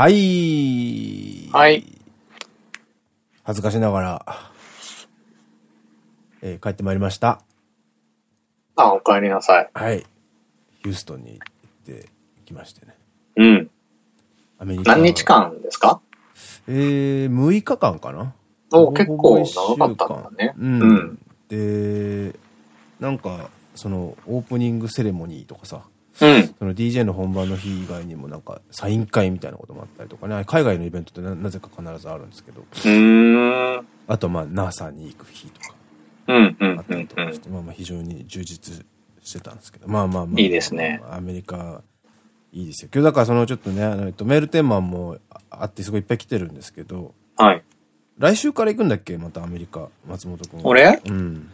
はい。はい。恥ずかしながら、えー帰ってまいりました。あ、お帰りなさい。はい。ヒューストンに行ってきましてね。うん。アメリカ。何日間ですか？えー、6日間かなお結構長かったんだね。うん。うんで、なんか、その、オープニングセレモニーとかさ、うん。その DJ の本番の日以外にもなんか、サイン会みたいなこともあったりとかね、海外のイベントってななぜか必ずあるんですけど。あとまあ NASA に行く日とかあっ、たりとかして、。まあまあ非常に充実してたんですけど、まあまあまあ。いいですね。アメリカ、いいですよ。今日だからそのちょっとね、あの、えっと、メールテーマもああってすごいいっぱい来てるんですけど、はい。来週から行くんだっけ？またアメリカ、松本君。俺？うん。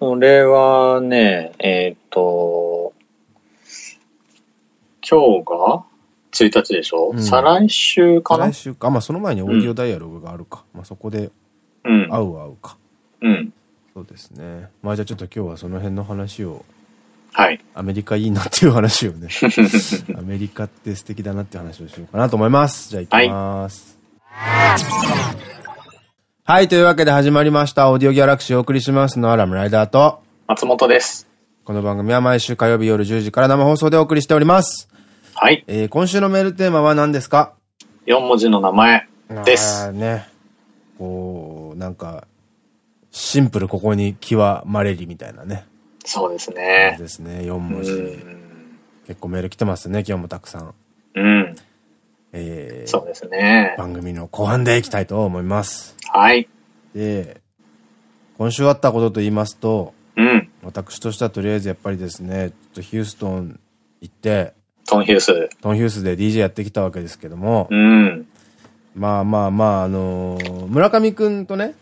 俺はね、えっ、と、今日が1日でしょ、うん再来週かな？来週か。まあその前にオーディオダイアログがあるか。まあそこでうん。会うは会うか。うん。そうですね。まあじゃあちょっと今日はその辺の話を、はい。アメリカいいなっていう話をね、アメリカって素敵だなっていう話をしようかなと思います。じゃあ行きます。はい、というわけで始まりました。オーディオギャラクシーをお送りしますのはラムライダーと、松本です。この番組は毎週火曜日夜10時から生放送でお送りしております。はい。えー、今週のメールテーマは何ですか？4文字の名前です。あーね。こう、なんか、シンプルここに極まれりみたいなね。そうですね。ですね、4う文字。ん。結構メール来てますね、今日もたくさん。うん。えー、そうですね。番組の後半でいきたいと思います。はい。で、今週あったことと言いますと、うん。私としてはとりあえずやっぱりですね、ちょっとヒューストン行って、トンヒュース。トンヒュースで DJ やってきたわけですけども、うん。まあまあまあ、あのー村上くんとね、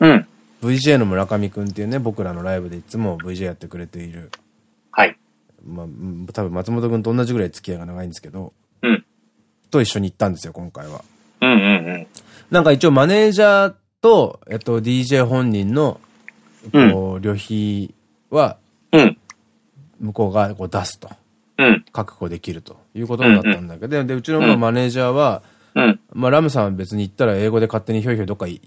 うん。VJ の村上くんっていうね、僕らのライブでいつも VJ やってくれている、はい。まあ、うん多分松本くんと同じぐらい付き合いが長いんですけど、うん。と一緒に行ったんですよ、今回は。うんうんうん。なんか一応マネージャーと、えっと、DJ 本人の、こう、旅費は、うん。向こうがこう出すと。うん。確保できるということだったんだけど、で、うちのまあマネージャーは、うん。まあラムさんは別に行ったら英語で勝手にひょいひょいどっか行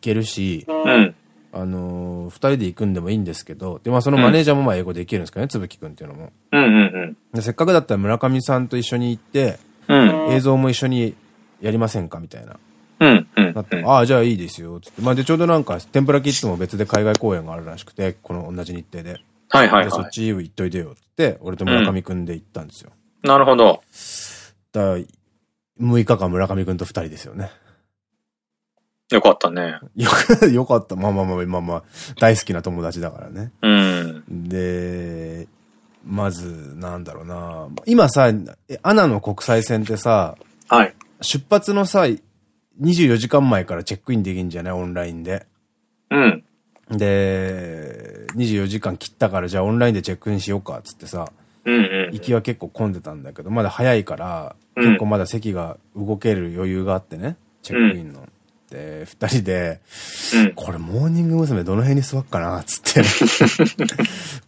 けるし、うん。あのー二人で行くんでもいいんですけど、で、まあそのマネージャーもまあ英語できるんですけどね、つぶきくんっていうのも。せっかくだったら村上さんと一緒に行って、うん。映像も一緒にやりませんかみたいな。ああ、じゃあいいですよ。つって。まあで、ちょうどなんか、天ぷらキッズも別で海外公演があるらしくて、この同じ日程で。でそはいはいはっち行っといてよって、俺と村上くんで行ったんですよ。い。なるほど。だから、6日間村上くんと2人ですよね。よかったね。よか よかった。まあまあまあまあまあ、大好きな友達だからね。うん。で、まず、なんだろうな。今さ、えアナの国際線ってさ、はい。出発のさ、24時間前からチェックインできんじゃない？オンラインで。うん。で、24時間切ったからじゃあオンラインでチェックインしようかっつってさ。行きは結構混んでたんだけど、まだ早いから、うん結構まだ席が動ける余裕があってね、チェックインの。で、二人で、うん。これモーニング娘。どの辺に座っかなっつって。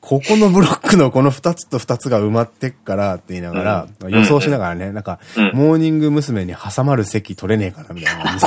ここのブロックのこの二つと二つが埋まってっからって言いながら、うん予想しながらね、なんか、うんモーニング娘。に挟まる席取れねえかなみたいな感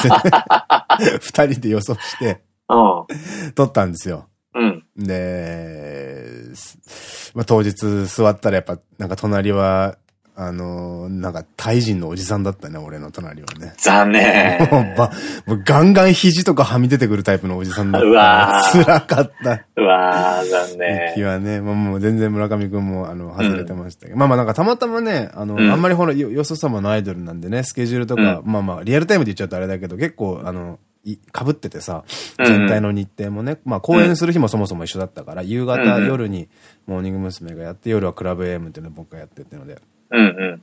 じで、二人で予想して、うん。取ったんですよ。うん。で、すまあ、当日座ったらやっぱ、なんか隣は、あのーなんか、タイ人のおじさんだったね、俺の隣はね。残念。もうば、もうガンガン肘とかはみ出てくるタイプのおじさんだった。うわー辛かった。うわー、残念。気はね、まあもう全然村上くんも、あの、外れてましたけど。まあまあなんかたまたまね、あの、うんあんまりほら、よよそ様のアイドルなんでね、スケジュールとか、うまあまあ、リアルタイムで言っちゃうとあれだけど、結構、あの、い被っててさ、うん全体の日程もね、まあ公演する日もそもそも一緒だったから、夕方、うん夜にモーニング娘。がやって、夜はクラブ AM っていうのを僕がやってってので。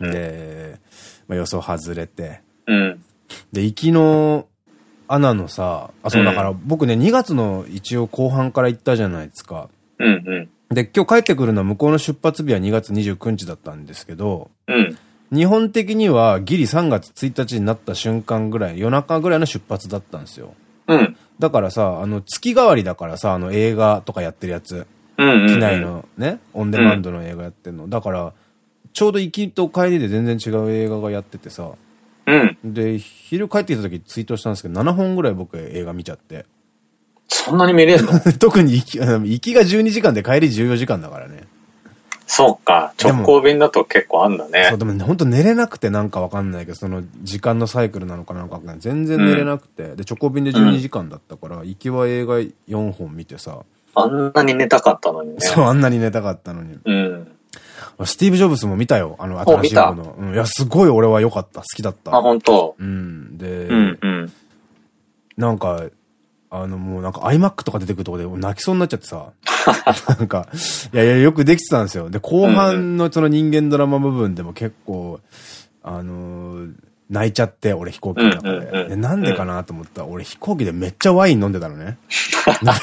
で、まあ予想外れて、うん。で、行きの、アナのさ、あ、そうだから、僕ね、2月の一応後半から行ったじゃないですか。うんうん。で、今日帰ってくるのは向こうの出発日は2月29日だったんですけど、うん。日本的にはギリ3月1日になった瞬間ぐらい、夜中ぐらいの出発だったんですよ。うん。だからさ、あの、月替わりだからさ、あの映画とかやってるやつ、うんうん。機内。のね、オンデマンドの映画やってるの。だから、ちょうど行きと帰りで全然違う映画がやっててさ、うん。で、昼帰ってきた時ツイートしたんですけど、7本ぐらい僕映画見ちゃって。そんなに見れるの？特に行き、行きが12時間で帰り14時間だからね。そうか。直行便だと結構あんだねそう、。でもね、ほんと寝れなくてなんかわかんないけど、その時間のサイクルなのかなんか。全然寝れなくて。で、直行便で12時間だったから、行きは映画4本見てさ、あんなに寝たかったのにね。そう、あんなに寝たかったのに。うん。スティーブ・ジョブズも見たよ。あの、新しい方の。うん。いや、すごい俺は良かった。好きだった。あ、本当うん。で、うん、うん。なんか、あの、もうなんか iMac とか出てくるとこで泣きそうになっちゃってさ。なんか、いやいや、よくできてたんですよ。で、後半のその人間ドラマ部分でも結構、あのー泣いちゃって、俺飛行機の中で。で、なんでかなと思ったら、俺飛行機でめっちゃワイン飲んでたのね。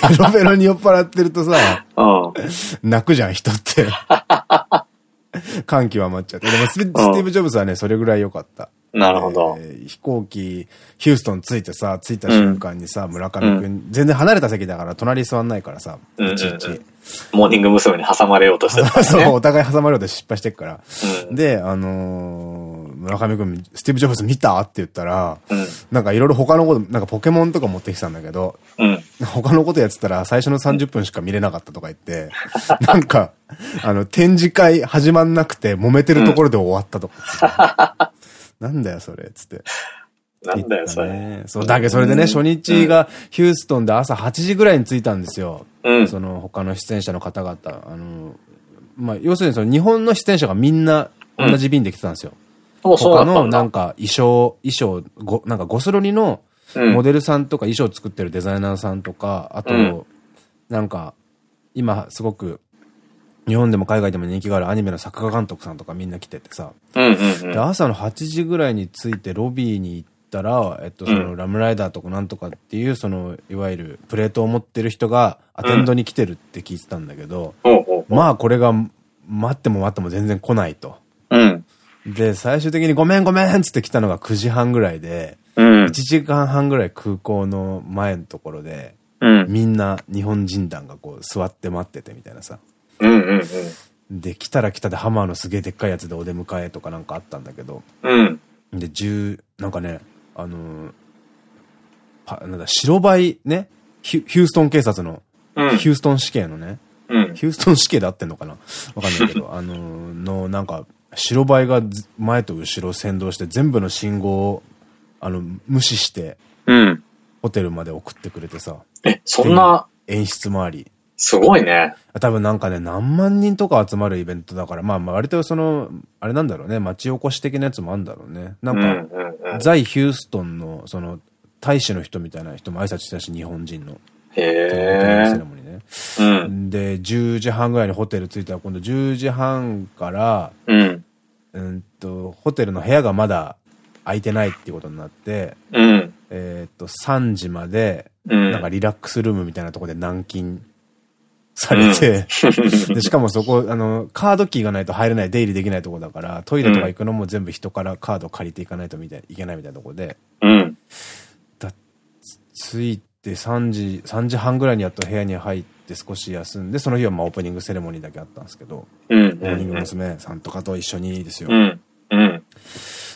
ベロベロに酔っ払ってるとさ、うん。泣くじゃん、人って。感極まっちゃって。でもスティーブ・ジョブズはね、それぐらい良かった。なるほど。えー飛行機、ヒューストン着いてさ、着いた瞬間にさ、村上くん、全然離れた席だから隣座んないからさ、うんうんうんいちいち。モーニング娘。に挟まれようとしてたから そう、ね。お互い挟まれようと失敗してっから。うんで、あのー村上くん、スティーブ・ジョブズ見た？って言ったら、うん。なんかいろいろ他のこと、なんかポケモンとか持ってきてたんだけど、うん。他のことやってたら最初の30分しか見れなかったとか言って、なんか、あの、展示会始まんなくて揉めてるところで終わったとか、なんだよそれ、つって。なんだよ、それ。ね。そう、だけどそれでね、初日がヒューストンで朝8時ぐらいに着いたんですよ。うん。その他の出演者の方々。あの、まあ、要するにその日本の出演者がみんな同じ便で来てたんですよ。もうそうだ他の。なんか衣装、衣装、ごなんかゴスロリのうんモデルさんとか衣装作ってるデザイナーさんとか、あと、うんなんか、今すごく、日本でも海外でも人気があるアニメの作画監督さんとかみんな来ててさ。で朝の8時ぐらいに着いてロビーに行ったら、えっと、その、ラムライダーとかなんとかっていう、その、いわゆるプレートを持ってる人がアテンドに来てるって聞いてたんだけど。まあこれが待っても待っても全然来ないと。うん。で、最終的にごめんごめんっつって来たのが9時半ぐらいで、うん1。時間半ぐらい空港の前のところで、うん。みんな日本人団がこう座って待っててみたいなさ。うんうんで、来たら来たでハマーのすげえでっかいやつでお出迎えとかなんかあったんだけど、うん。うん。で、10、なんかね、あのーパなんだ、白バイね、ヒュヒューストン警察の、うん。ヒューストン死刑のね、うん。ヒューストン死刑で合ってんのかな？わかんないけど、あのーの、なんか、白バイがず前と後ろを先導して全部の信号を、あの、無視して、うん。ホテルまで送ってくれてさ、え、そんな、演出もあり。すごいね。多分なんかね、何万人とか集まるイベントだから、まあまあ割とその、あれなんだろうね、町おこし的なやつもあるんだろうね。なうんんか。在ヒューストンの、その、大使の人みたいな人も挨拶してたし、日本人の。へそのオー。うん。で、10時半ぐらいにホテル着いたら、今度10時半から、うん。うんと、ホテルの部屋がまだ空いてないっていうことになって、うん。えーっと、3時まで、うん。なんかリラックスルームみたいなところで軟禁されて、で、しかもそこ、あの、カードキーがないと入れない、出入りできないとこだから、トイレとか行くのも全部人からカード借りていかないとみたいいけないみたいなとこで、うん。着いて3時、3時半ぐらいにやっと部屋に入って少し休んで、その日はまあオープニングセレモニーだけあったんですけど、うん。モーニング娘。さんとかと一緒にですよ。うん。うん。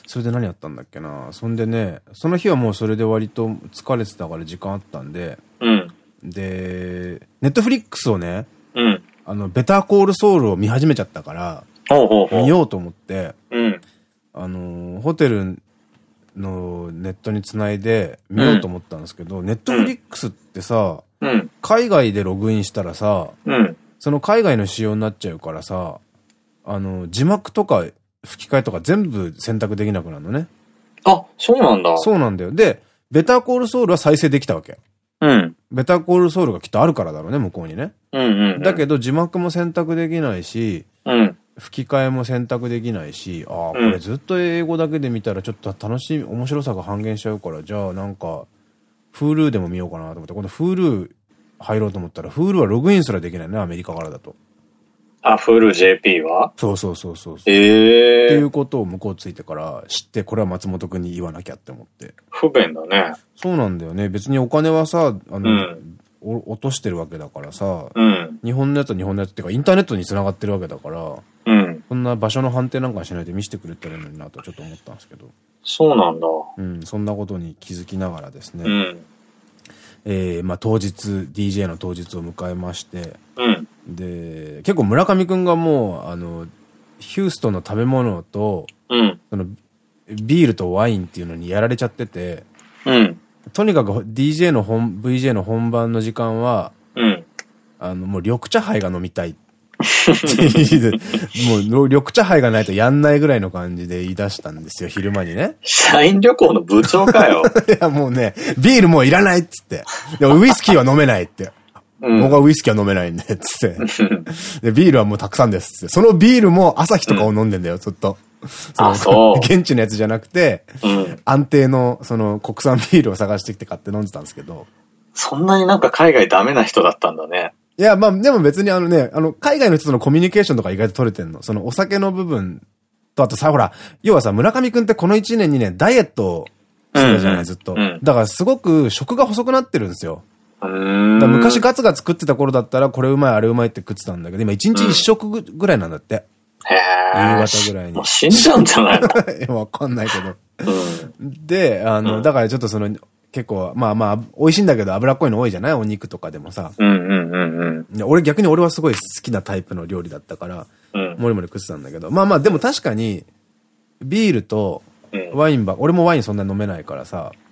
それで何やったんだっけなそんでね、その日はもうそれで割と疲れてたから時間あったんで、うん。で、ネットフリックスをね、うん。あの、ベターコールソウルを見始めちゃったから。見ようと思って、うん。あのー、ホテルのネットにつないで見ようと思ったんですけど、ネットフリックスってさ、うん。海外でログインしたらさ、うん。その海外の仕様になっちゃうからさ、あの、字幕とか吹き替えとか全部選択できなくなるのね。あ、そうなんだ。そうなんだよ。で、ベターコールソウルは再生できたわけ。うん。ベターコールソウルがきっとあるからだろうね、向こうにね。うんうん。だけど字幕も選択できないし、うん。吹き替えも選択できないし、ああ、こうんれずっと英語だけで見たらちょっと楽しみ、面白さが半減しちゃうから、じゃあなんか、Hulu でも見ようかなと思って、今度 Hulu 入ろうと思ったら、Hulu はログインすらできないね、アメリカからだと。あ、フル JP は？そうそうそうそう。ってええいうことを向こうついてから知って、これは松本くんに言わなきゃって思って。不便だね。そうなんだよね。別にお金はさ、あの、うんお落としてるわけだからさ、うん。日本のやつは日本のやつっていうか、インターネットに繋がってるわけだから、うん。そんな場所の判定なんかしないで見せてくれたらいいのになとちょっと思ったんですけど。そうなんだ。うん、そんなことに気づきながらですね。うん。えー、まあ当日、DJ の当日を迎えまして、うん。で、結構村上くんがもう、あの、ヒューストンの食べ物と、うん。その、ビールとワインっていうのにやられちゃってて、うん。とにかく DJ の本、VJ の本番の時間は、うん。あの、もう緑茶杯が飲みたい。もう緑茶杯がないとやんないぐらいの感じで言い出したんですよ、昼間にね。社員旅行の部長かよ。いや、もうね、ビールもういらないっつって。でもウイスキーは飲めないって。うん。僕はウイスキーは飲めないんで、つって。で、ビールはもうたくさんですっつって。そのビールも朝日とかを飲んでんだよ、ずっと。あそう 現地のやつじゃなくて、うん。安定の、その、国産ビールを探してきて買って飲んでたんですけど。そんなになんか海外ダメな人だったんだね。いや、まあ、でも別にあのね、あの、海外の人とのコミュニケーションとか意外と取れてんの。その、お酒の部分と、あとさ、ほら、要はさ、村上くんってこの1年2年、ダイエットをしてたじゃない、うんずっと。うんだからすごく食が細くなってるんですよ。昔ガツガツ食ってた頃だったら、これうまい、あれうまいって食ってたんだけど、今1日1食ぐぐらいなんだって。へー夕方ぐらいにもう死んじゃうんじゃない わかんないけど。うん。で、あの、うんだからちょっとその、結構、まあまあ、美味しいんだけど脂っこいの多いじゃない？お肉とかでもさ。うんうんうんいや俺逆に俺はすごい好きなタイプの料理だったから、うん。うん。もりもり食ってたんだけど。まあまあ、でも確かに、ビールとうん。ワインば、俺もワインそんな飲めないからさ、うん。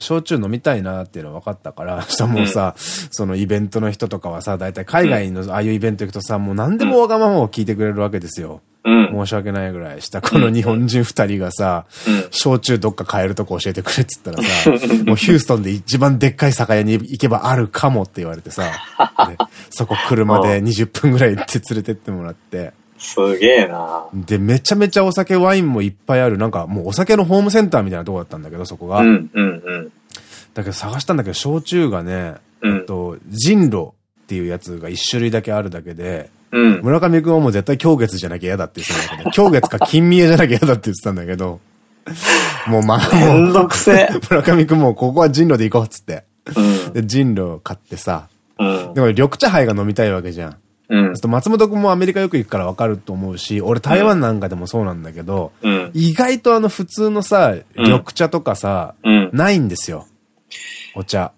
焼酎飲みたいなっていうのは分かったから、したらもうさ、そのイベントの人とかはさ、大体海外のああいうイベント行くとさ、もう何でもわがままを聞いてくれるわけですよ。うん。申し訳ないぐらいした。この日本人二人がさ、うん。焼酎どっか買えるとこ教えてくれっつったらさ、もうヒューストンで一番でっかい酒屋に行けばあるかもって言われてさ、でそこ車で20分ぐらい行って連れてってもらって、すげえな。で、めちゃめちゃお酒、ワインもいっぱいある、なんかもうお酒のホームセンターみたいなとこだったんだけど、そこが。うんうんうん。だけど探したんだけど、焼酎がね、うんえっと、人狼っていうやつが一種類だけあるだけで、うん。村上くんはもう絶対狂月じゃなきゃ嫌だって言ってたんだけど、狂月か金見えじゃなきゃ嫌だって言ってたんだけど、もうまあ、めんもう、どくせえ。村上くんもうここは人狼で行こうっつって。うん。で、人狼買ってさ、うんで。も緑茶杯が飲みたいわけじゃん。うん松本くんもアメリカよく行くからわかると思うし、俺台湾なんかでもそうなんだけど、うん。意外とあの普通のさ、緑茶とかさ、うん。ないんですよ。お茶。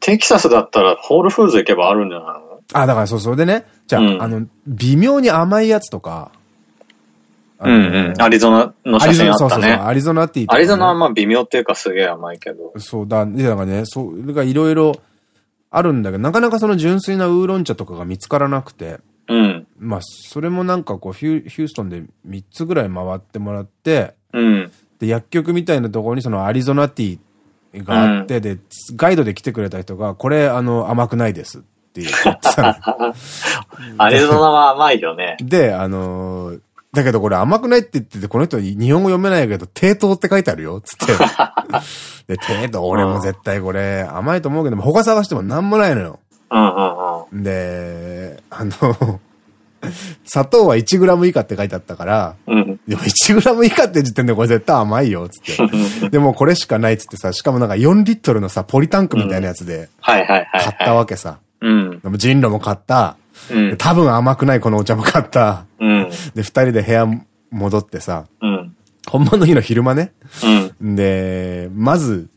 テキサスだったらホールフーズ行けばあるんじゃないの？あ、だからそう、それでね、じゃあ、うんあの、微妙に甘いやつとか、うんうん。アリゾナの写真あったそうそうそう、ね。アリゾナティーとかねアリゾナはまあ微妙っていうかすげえ甘いけど。そうだ、で、だからね、それがいろいろあるんだけど、なかなかその純粋なウーロン茶とかが見つからなくて、うん。まあ、それもなんかこう、ヒュヒューストンで3つぐらい回ってもらって、うん。で、薬局みたいなところにそのアリゾナティーがあって、で、ガイドで来てくれた人が、これ、あの、甘くないですって言ってたの アリゾナは甘いよね。で、あのーだけどこれ甘くないって言ってて、この人日本語読めないけど、低糖って書いてあるよ、つって。で、低糖、俺も絶対これ甘いと思うけど、他探してもなんもないのよ。うんうんうん。で、あの、砂糖は 1g 以下って書いてあったから、うん。でも 1g 以下って時点でこれ絶対甘いよ、つって。でもこれしかないっつってさ、しかもなんか4リットルのさ、ポリタンクみたいなやつで。買ったわけさ。うん。でも人狼も買った。うん。多分甘くないこのお茶も買った。うん。で、二人で部屋戻ってさ、うん。本番の日の昼間ね。うん。で、まず、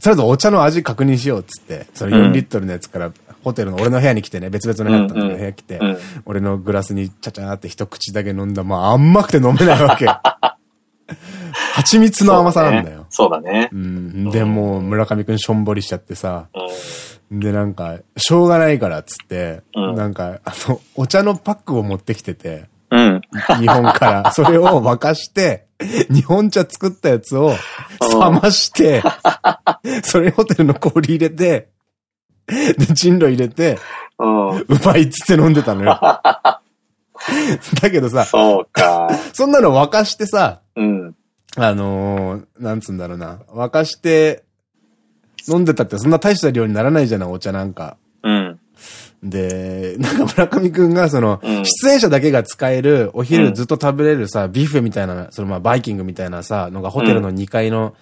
とりあえずお茶の味確認しようっつって、その4リットルのやつから、ホテルの俺の部屋に来てね、別々の部屋だったんだけど、うん部屋来て、うん俺のグラスにちゃちゃーって一口だけ飲んだ。まあ甘くて飲めないわけ。蜂蜜の甘さなんだよ。そうだね。うん。で、もう村上くんしょんぼりしちゃってさ、うん。で、なんか、しょうがないからっつって、うんなんか、あの、お茶のパックを持ってきてて、うん。日本から。それを沸かして、日本茶作ったやつを冷まして、それホテルの氷入れて、で、人狼入れて、うん。うまいっつって飲んでたのよ。だけどさ、そうか。そんなの沸かしてさ、うん。あのー、なんつうんだろうな。沸かして、飲んでたってそんな大した量にならないじゃない、お茶なんか。うん。で、なんか村上くんがその、うん出演者だけが使える、お昼ずっと食べれるさ、ビュッフェみたいな、そのまあバイキングみたいなさ、のがホテルの2階の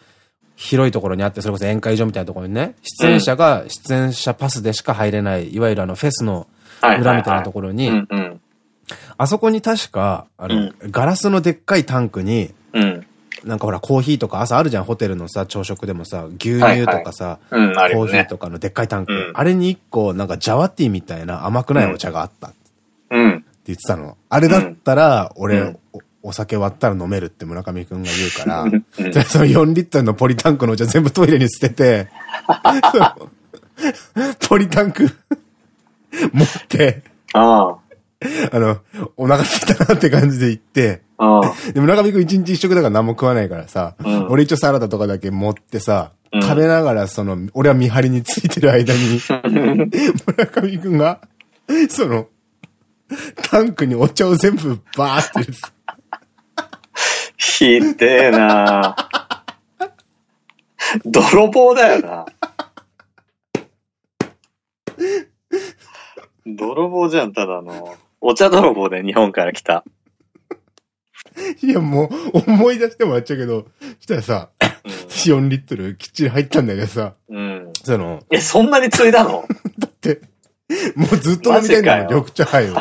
広いところにあって、それこそ宴会場みたいなところにね、出演者が出演者パスでしか入れない、いわゆるあのフェスのはい。裏みたいなところに、うんうん。あそこに確か、あの、ガラスのでっかいタンクに、うん。なんかほら、コーヒーとか朝あるじゃん、ホテルのさ、朝食でもさ、牛乳とかさ、コ。ーヒーとかのでっかいタンク。うんあれに一個、なんかジャワティーみたいな甘くないお茶があったってうん。言ってたの。あれだったら、俺、うんおお酒割ったら飲めるって村上くんが言うから、うん その4リットルのポリタンクのお茶全部トイレに捨てて、ポリタンク 持って、ああ の、お腹すいたなって感じで行って、あ。あで、村上くん一日一食だから何も食わないからさ、うん俺一応サラダとかだけ持ってさ、うん食べながらその、俺は見張りについてる間に、あ。村上くんが、その、タンクにお茶を全部バーって入れてひでえな泥棒だよな。泥棒じゃん、ただの。お茶泥棒で日本から来た。いや、もう、思い出してもらっちゃうけど、したらさ、4リットルきっちり入ったんだけどさ、うん。うん。その、え、そんなについだの？だって、もうずっと飲みたいんだよ、緑茶杯を。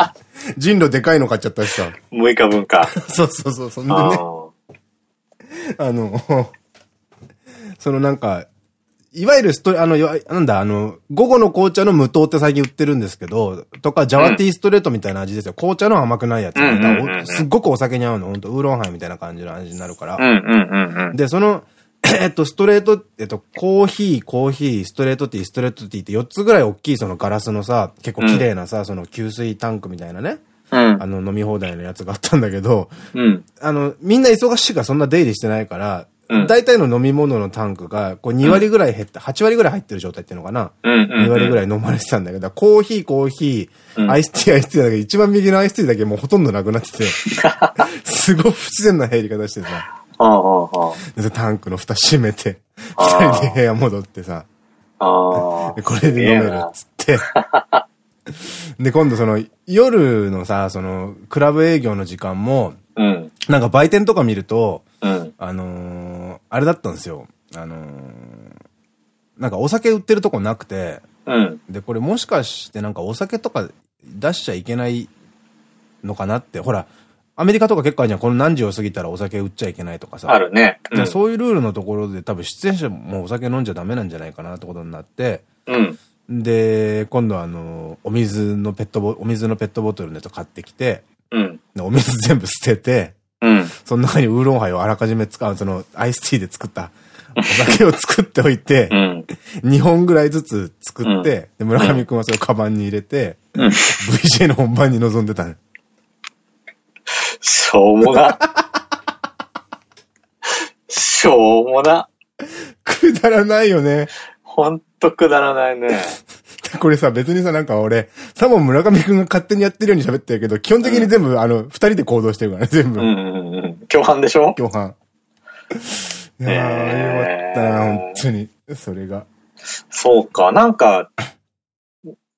人狼でかいの買っちゃったしさ。?6 日分か。そうそうそう、そんであね、ーあの、そのなんか、いわゆるストレ、あの、よなんだ、あの、午後の紅茶の無糖って最近売ってるんですけど、とか、ジャワティーストレートみたいな味ですよ。紅茶の甘くないやつ。すっごくお酒に合うの。ほんと、ウーロンハイみたいな感じの味になるから。うんうんうんうん。で、その、えっと、ストレート、えっと、コーヒー、コーヒー、ストレートティー、ストレートティーって4つぐらい大きいそのガラスのさ、結構綺麗なさ、その給水タンクみたいなね、うんあ。の飲み放題のやつがあったんだけど、うん。あの、みんな忙しいからそんな出入りしてないから、うん大体の飲み物のタンクが、こう2割ぐらい減った、8割ぐらい入ってる状態っていうのかな。うんうん。2割ぐらい飲まれてたんだけど、コーヒー、コーヒー、うんアイスティー、アイスティーだけど、一番右のアイスティーだけもうほとんどなくなってて、すごい不自然な入り方してさ、ああ、あでタンクの蓋閉めて、二人で部屋戻ってさ。これで飲めるっつって。で、今度その、夜のさ、その、クラブ営業の時間も、うん。なんか売店とか見ると、うん。あのー、あれだったんですよ。あのー、なんかお酒売ってるとこなくて、うん。で、これもしかしてなんかお酒とか出しちゃいけないのかなって、ほら、アメリカとか結構あるじゃん。この何時を過ぎたらお酒売っちゃいけないとかさ。あるね。うん。でそういうルールのところで多分出演者もお酒飲んじゃダメなんじゃないかなってことになって、うん。で、今度あの、お水のペットボ、お水のペットボトルのやつ買ってきて、うん。でお水全部捨てて、うん。その中にウーロンハイをあらかじめ使う、そのアイスティーで作ったお酒を作っておいてう、ん。2本ぐらいずつ作って、で村上くんはそれをカバンに入れて、うん。VJ の本番に臨んでたの。しょうもな。しょうもな。くだらないよね。ほんとくだらないね。これさ、別にさ、なんか俺、サモン村上くんが勝手にやってるように喋ってるけど、基本的に全部、あの、二人で行動してるからね、全部。うんうんうん。共犯でしょ？共犯。いやーよかったな、本当に。それが。そうか。なんか、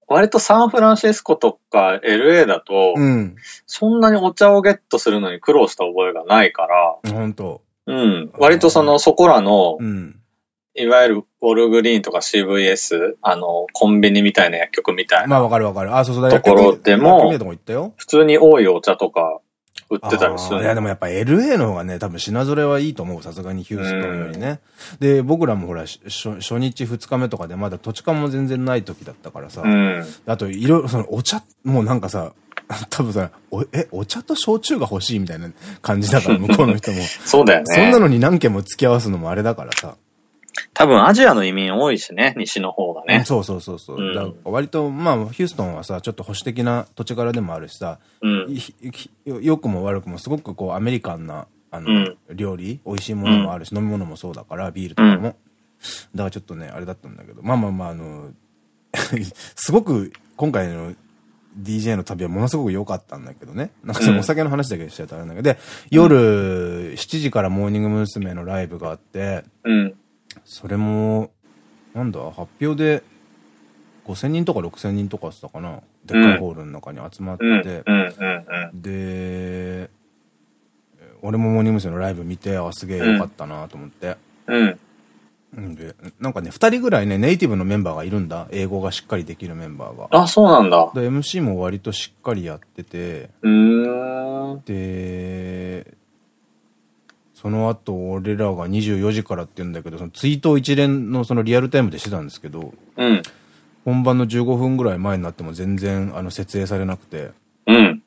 割とサンフランシスコとか LA だと、うん。そんなにお茶をゲットするのに苦労した覚えがないから、本当うん。割とその、そこらの、うん。いわゆるウォルグリーンとか CVS、あの、コンビニみたいな薬局みたいな、まあわかるわかる。あ、そうそうだ、ところでも。普通に多いお茶とか売ってたりするいやでもやっぱ LA の方がね、多分品揃えはいいと思う。さすがにヒューストンよりね。で、僕らもほら、し初初日二日目とかでまだ土地勘も全然ない時だったからさ。うん。あと、いろいろ、その、お茶、もうなんかさ、多分さ、おえ、お茶と焼酎が欲しいみたいな感じだから、向こうの人も。そうだよね。そんなのに何件も付き合わすのもあれだからさ。多分アジアの移民多いしね、西の方がね。そうそうそうそう。うん割と、まあ、ヒューストンはさ、ちょっと保守的な土地柄でもあるしさ、うん。くも悪くもすごくこうアメリカンな、あの、うん料理、美味しいものもあるし、飲み物もそうだから、ビールとかも。だからちょっとね、あれだったんだけど、まあまあまあ、あの、すごく今回の DJ の旅はものすごく良かったんだけどね。なんかそのお酒の話だけしちゃうとあれなんだけど、で、夜7時からモーニング娘。のライブがあって、うん。それも、なんだ、発表で5000人とか6000人とかしたかな。でっかいホールの中に集まって。で、俺もモーニング娘。のライブ見て、あ、すげえよかったなと思って。うん。うんで、なんかね、二人ぐらいね、ネイティブのメンバーがいるんだ。英語がしっかりできるメンバーが。あ、そうなんだ。で、MC も割としっかりやってて。で、その後、俺らが24時からって言うんだけど、そのツイートを一連のそのリアルタイムでしてたんですけど、うん。本番の15分ぐらい前になっても全然、あの、設営されなくて、うん。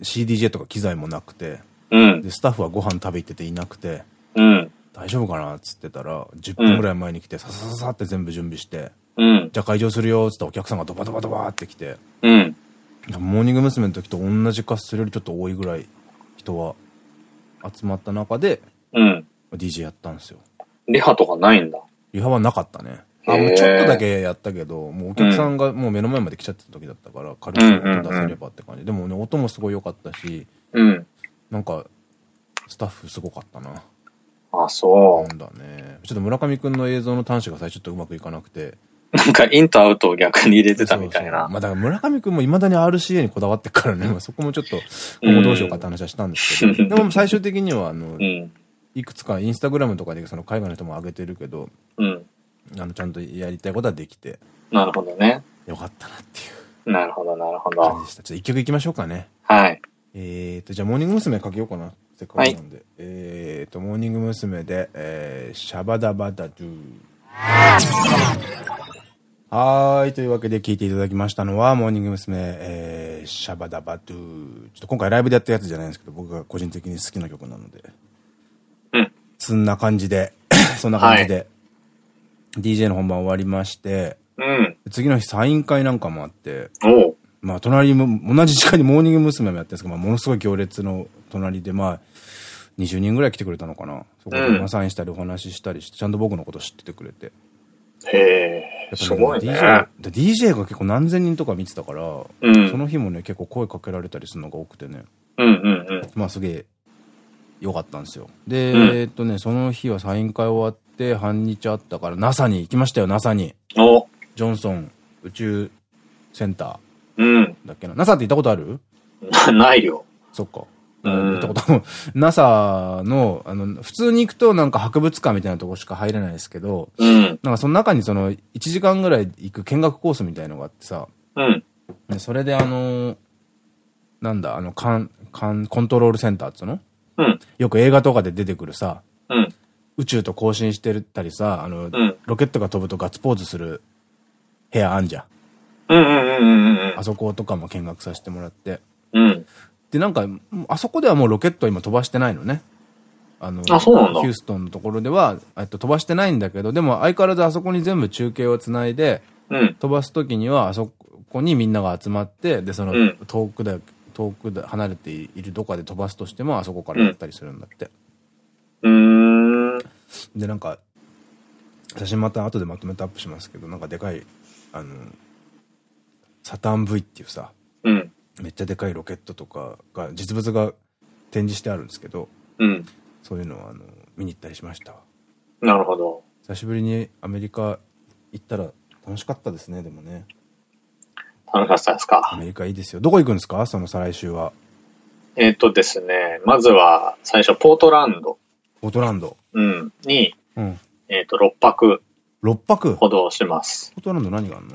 CDJ とか機材もなくて、うん。で、スタッフはご飯食べ行ってていなくて、うん。大丈夫かなっつってたら、10分ぐらい前に来て、ささささって全部準備して、うん。じゃあ会場するよっつってお客さんがドバドバドバって来て、うん。モーニング娘。の時と同じかそれよりちょっと多いぐらい人は集まった中で、うん。DJ やったんですよ。リハとかないんだ。リハはなかったね。あ、もうちょっとだけやったけど、もうお客さんがもう目の前まで来ちゃってた時だったから、軽く音出せればって感じ。でもね、音もすごい良かったし、うん。なんか、スタッフすごかったな。あ、そう。なんだね。ちょっと村上くんの映像の端子が最初ちょっとうまくいかなくて。なんかインとアウトを逆に入れてたみたいな。そうそうまあだから村上くんも未だに RCA にこだわってからね、まあ、そこもちょっと、今後どうしようかって話はしたんですけど、でも最終的にはあの、うん、いくつかインスタグラムとかでその海外の人も上げてるけど、うん、あのちゃんとやりたいことはできて。なるほどね。よかったなっていう。なるほど、なるほど。感じでした。ちょっと一曲いきましょうかね。はい。えーと、じゃあモーニング娘。かけようかな。せっかくなんで。はい、えーと、モーニング娘。で、えー、シャバダバダドゥ。はい。というわけで聴いていただきましたのは、モーニング娘。えー、シャバダバドゥ。ちょっと今回ライブでやったやつじゃないんですけど、僕が個人的に好きな曲なので。うん。そんな感じで、そんな感じで、はい、DJ の本番終わりまして、うん。次の日サイン会なんかもあって、おまあ、隣も、同じ時間にモーニング娘。もやってるんですけど、まあ、ものすごい行列の隣で、まあ、20人ぐらい来てくれたのかな。そこでサインしたりお話ししたりして、ちゃんと僕のこと知っててくれて。へえ。すごいね。DJ、DJ が結構何千人とか見てたから、うん、その日もね、結構声かけられたりするのが多くてね。うんうんうん。まあすげえ、良かったんですよ。で、うん、えっとね、その日はサイン会終わって、半日あったから、NASA に行きましたよ、NASA に。おジョンソン宇宙センター。うん。だっけな。NASA って行ったことある？ないよ。そっか。行ったこと NASA の、あの、普通に行くとなんか博物館みたいなとこしか入れないですけど、うん、なんかその中にその、1時間ぐらい行く見学コースみたいのがあってさ、うん。でそれであの、なんだ、あの、カン、カン、コントロールセンターっつうの？うん。よく映画とかで出てくるさ、うん。宇宙と交信してたりさ、あの、うん、ロケットが飛ぶとガッツポーズする部屋あんじゃん。うんうんうんうんうん。あそことかも見学させてもらって。うん。で、なんか、あそこではもうロケットは今飛ばしてないのね。あの、あ。ヒューストンのところでは、えっと、飛ばしてないんだけど、でも相変わらずあそこに全部中継をつないで、うん、飛ばすときにはあそこにみんなが集まって、で、その、遠くで、遠くで離れているどこかで飛ばすとしても、あそこからやったりするんだって。うん。で、なんか、写真また後でまとめてアップしますけど、なんかでかい、あの、サターン V っていうさ、うん、めっちゃでかいロケットとかが、実物が展示してあるんですけど、うん、そういうのをあの見に行ったりしました。なるほど。久しぶりにアメリカ行ったら楽しかったですね、でもね。楽しかったですか？アメリカいいですよ。どこ行くんですか？その再来週は。えっとですね、まずは最初ポートランド。ポートランド。うん。に、うん、えっと、6泊。6泊？ほどします。ポートランド何があるの？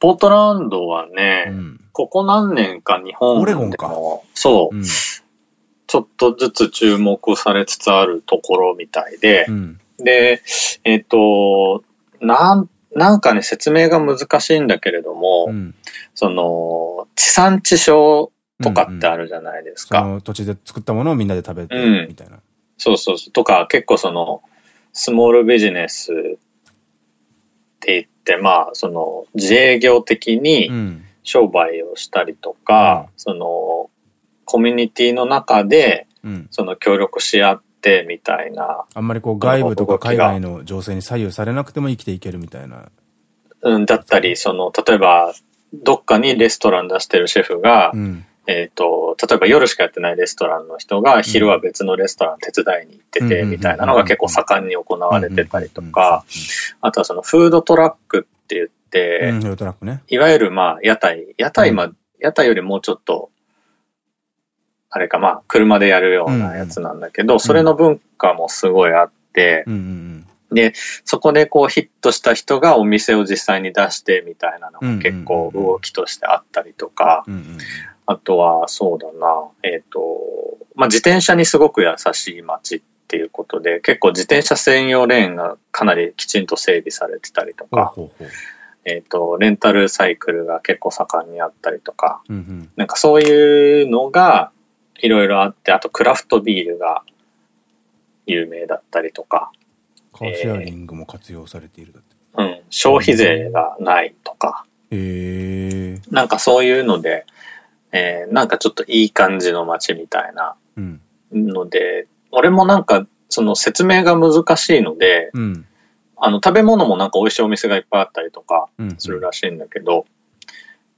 ポートランドはね、うん、ここ何年か日本でも、そう、うん、ちょっとずつ注目されつつあるところみたいで、うん、で、えっ、ー、と、なん、なんかね、説明が難しいんだけれども、その、地産地消とかってあるじゃないですか。うんうん、その土地で作ったものをみんなで食べてみたいな。そうそうそう。とか、結構その、スモールビジネスって言って、まあ、その、自営業的に商売をしたりとか、うん、その、コミュニティの中で、その協力し合ってみたいな。あんまりこう外部とか海外の情勢に左右されなくても生きていけるみたいな。うん、だったり、その、例えば、どっかにレストラン出してるシェフが、うんえっ、と、例えば夜しかやってないレストランの人が昼は別のレストラン手伝いに行ってて、みたいなのが結構盛んに行われてたりとか、あとはそのフードトラックって言って、フードトラックね。いわゆるまあ屋台、屋台、まあ、屋台よりもうちょっと、あれかまあ車でやるようなやつなんだけど、それの文化もすごいあって、で、そこでこうヒットした人がお店を実際に出してみたいなのが結構動きとしてあったりとか、あとは、そうだな、えっ、ー、と、まあ、自転車にすごく優しい街っっていうことで、結構自転車専用レーンがかなりきちんと整備されてたりとか、えっと、レンタルサイクルが結構盛んにあったりとか、うんうん、なんかそういうのがいろいろあって、あとクラフトビールが有名だったりとか。カーシェアリングも活用されているだって。うん、消費税がないとか。へなんかそういうので、えー、なんかちょっといい感じの街みたいなので、うん、俺もなんかその説明が難しいので、うん、あの食べ物もなんか美味しいお店がいっぱいあったりとかするらしいんだけど、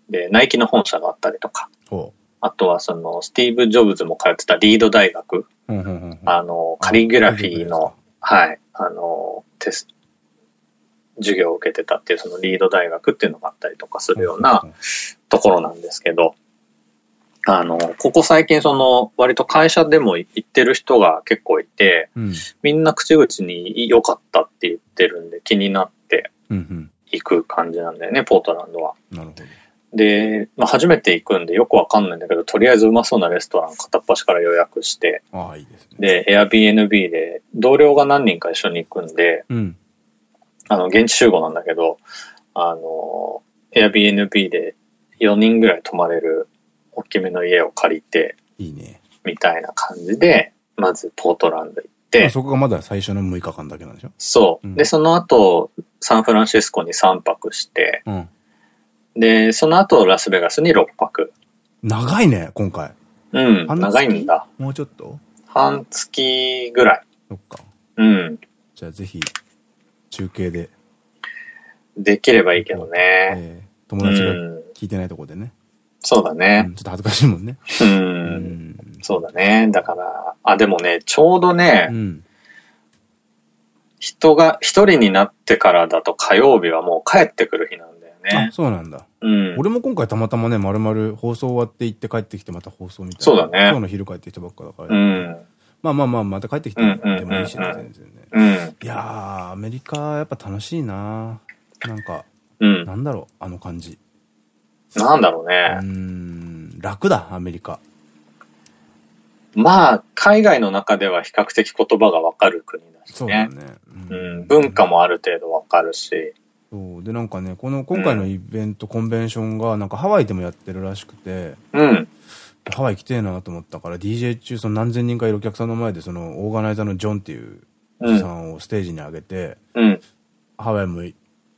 うん、で、ナイキの本社があったりとか、あとはそのスティーブ・ジョブズも通ってたリード大学、あの、カリグラフィーの、はい、あの、テスト、授業を受けてたっていうそのリード大学っていうのがあったりとかするようなところなんですけど、あの、ここ最近その割と会社でも行ってる人が結構いて、うん、みんな口々に良かったって言ってるんで気になって行く感じなんだよね、うんうん、ポートランドは。なるほど。で、まあ、初めて行くんでよくわかんないんだけど、とりあえずうまそうなレストラン片っ端から予約して、ああ、いいですね。で、Airbnb で同僚が何人か一緒に行くんで、うん、あの、現地集合なんだけど、あの、Airbnb で4人ぐらい泊まれる大きめの家を借りて、いいね。みたいな感じで、まずポートランド行って、そこがまだ最初の6日間だけなんでしょ？そう。うん、で、その後、サンフランシスコに3泊して、うん、で、その後、ラスベガスに6泊。長いね、今回。うん、長いんだ。もうちょっと？半月ぐらい。そっか。うん。じゃあぜひ、中継で。できればいいけどね。えー、友達が聞いてないとこでね。そうだね、ちょっと恥ずかしいもんね。うん。そうだね。だから、あ、でもね、ちょうどね、うん、人が一人になってからだと火曜日はもう帰ってくる日なんだよね。あ、そうなんだ。うん。俺も今回たまたまね、まるまる放送終わって行って帰ってきてまた放送みたいな。そうだね。今日の昼帰ってきたばっかだから。うん。まあまあまあ、また帰ってきてもいいしね、全然ね。うん。いやー、アメリカやっぱ楽しいななんか、うん。なんだろう、あの感じ。なんだろうね。うん、楽だ、アメリカ。まあ、海外の中では比較的言葉がわかる国だしね。そうだね。うん、文化もある程度わかるし。そうで、なんかね、この今回のイベント、うん、コンベンションが、なんかハワイでもやってるらしくて、うん。ハワイ来てえなと思ったから、DJ 中、その何千人かいるお客さんの前で、その、オーガナイザーのジョンっていうおじさんをステージに上げて、うん。ハワイも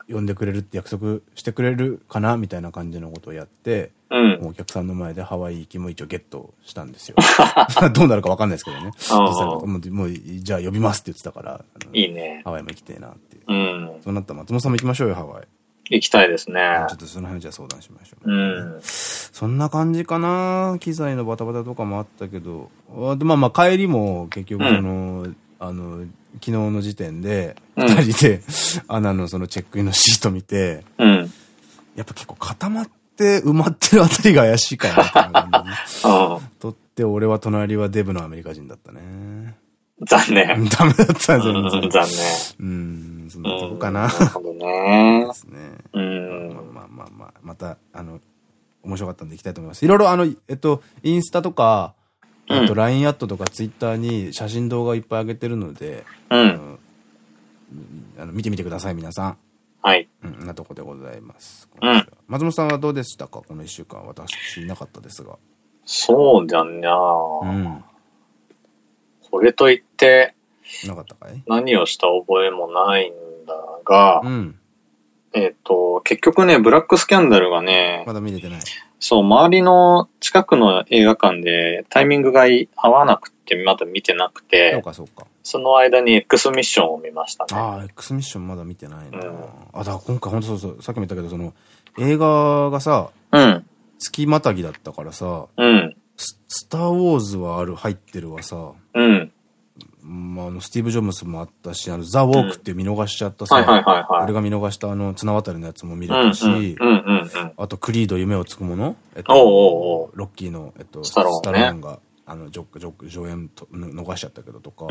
呼んでくれるって約束してくれるかなみたいな感じのことをやって、うん、お客さんの前でハワイ行きも一応ゲットしたんですよ。どうなるかわかんないですけどね。実際もう、じゃあ呼びますって言ってたから。いいね。ハワイも行きてえなっていう。うん。そうなったら松本さんも行きましょうよ、ハワイ。行きたいですね。ちょっとその辺じゃ相談しましょう。うん。そんな感じかな機材のバタバタとかもあったけど。まあまあ帰りも結局その、うん、あの、昨日の時点で、二人で、アナのそのチェックインのシート見て、うん、やっぱ結構固まって埋まってるあたりが怪しいかなってとって俺は隣はデブのアメリカ人だったね。残念。ダメだったんですよ、残念。うん、そんなとこかな。なるほどね。ですね。うん。まあまあまあ、また、あの、面白かったんで行きたいと思います。いろいろあの、えっと、インスタとか、あと LINE アットとか Twitter に写真動画いっぱい上げてるので、うん、あの見てみてください、皆さん。はい。うん、なとこでございます。うん、松本さんはどうでしたか？この一週間。私、いなかったですが。そうじゃんにゃうん。これといって、なかったかい？何をした覚えもないんだが、うん、えっと、結局ね、ブラックスキャンダルがね、まだ見れてない。そう、周りの近くの映画館でタイミングが合わなくて、まだ見てなくて、そうかそうか。その間に X ミッションを見ましたね。ああ、X ミッションまだ見てないな。うん、あ、だから今回本当そうそう、さっきも言ったけど、その、映画がさ、うん。月またぎだったからさ、うん。ススターウォーズはある、入ってるわさ、うん。まあ、あの、スティーブ・ジョブズもあったし、あの、ザ・ウォークっていう見逃しちゃったさ、俺が見逃したあの、綱渡りのやつも見れたし、あと、クリード夢をつくもの、えっと、ロッキーの、えっと、スタローンがあの、上演と逃しちゃったけどとか、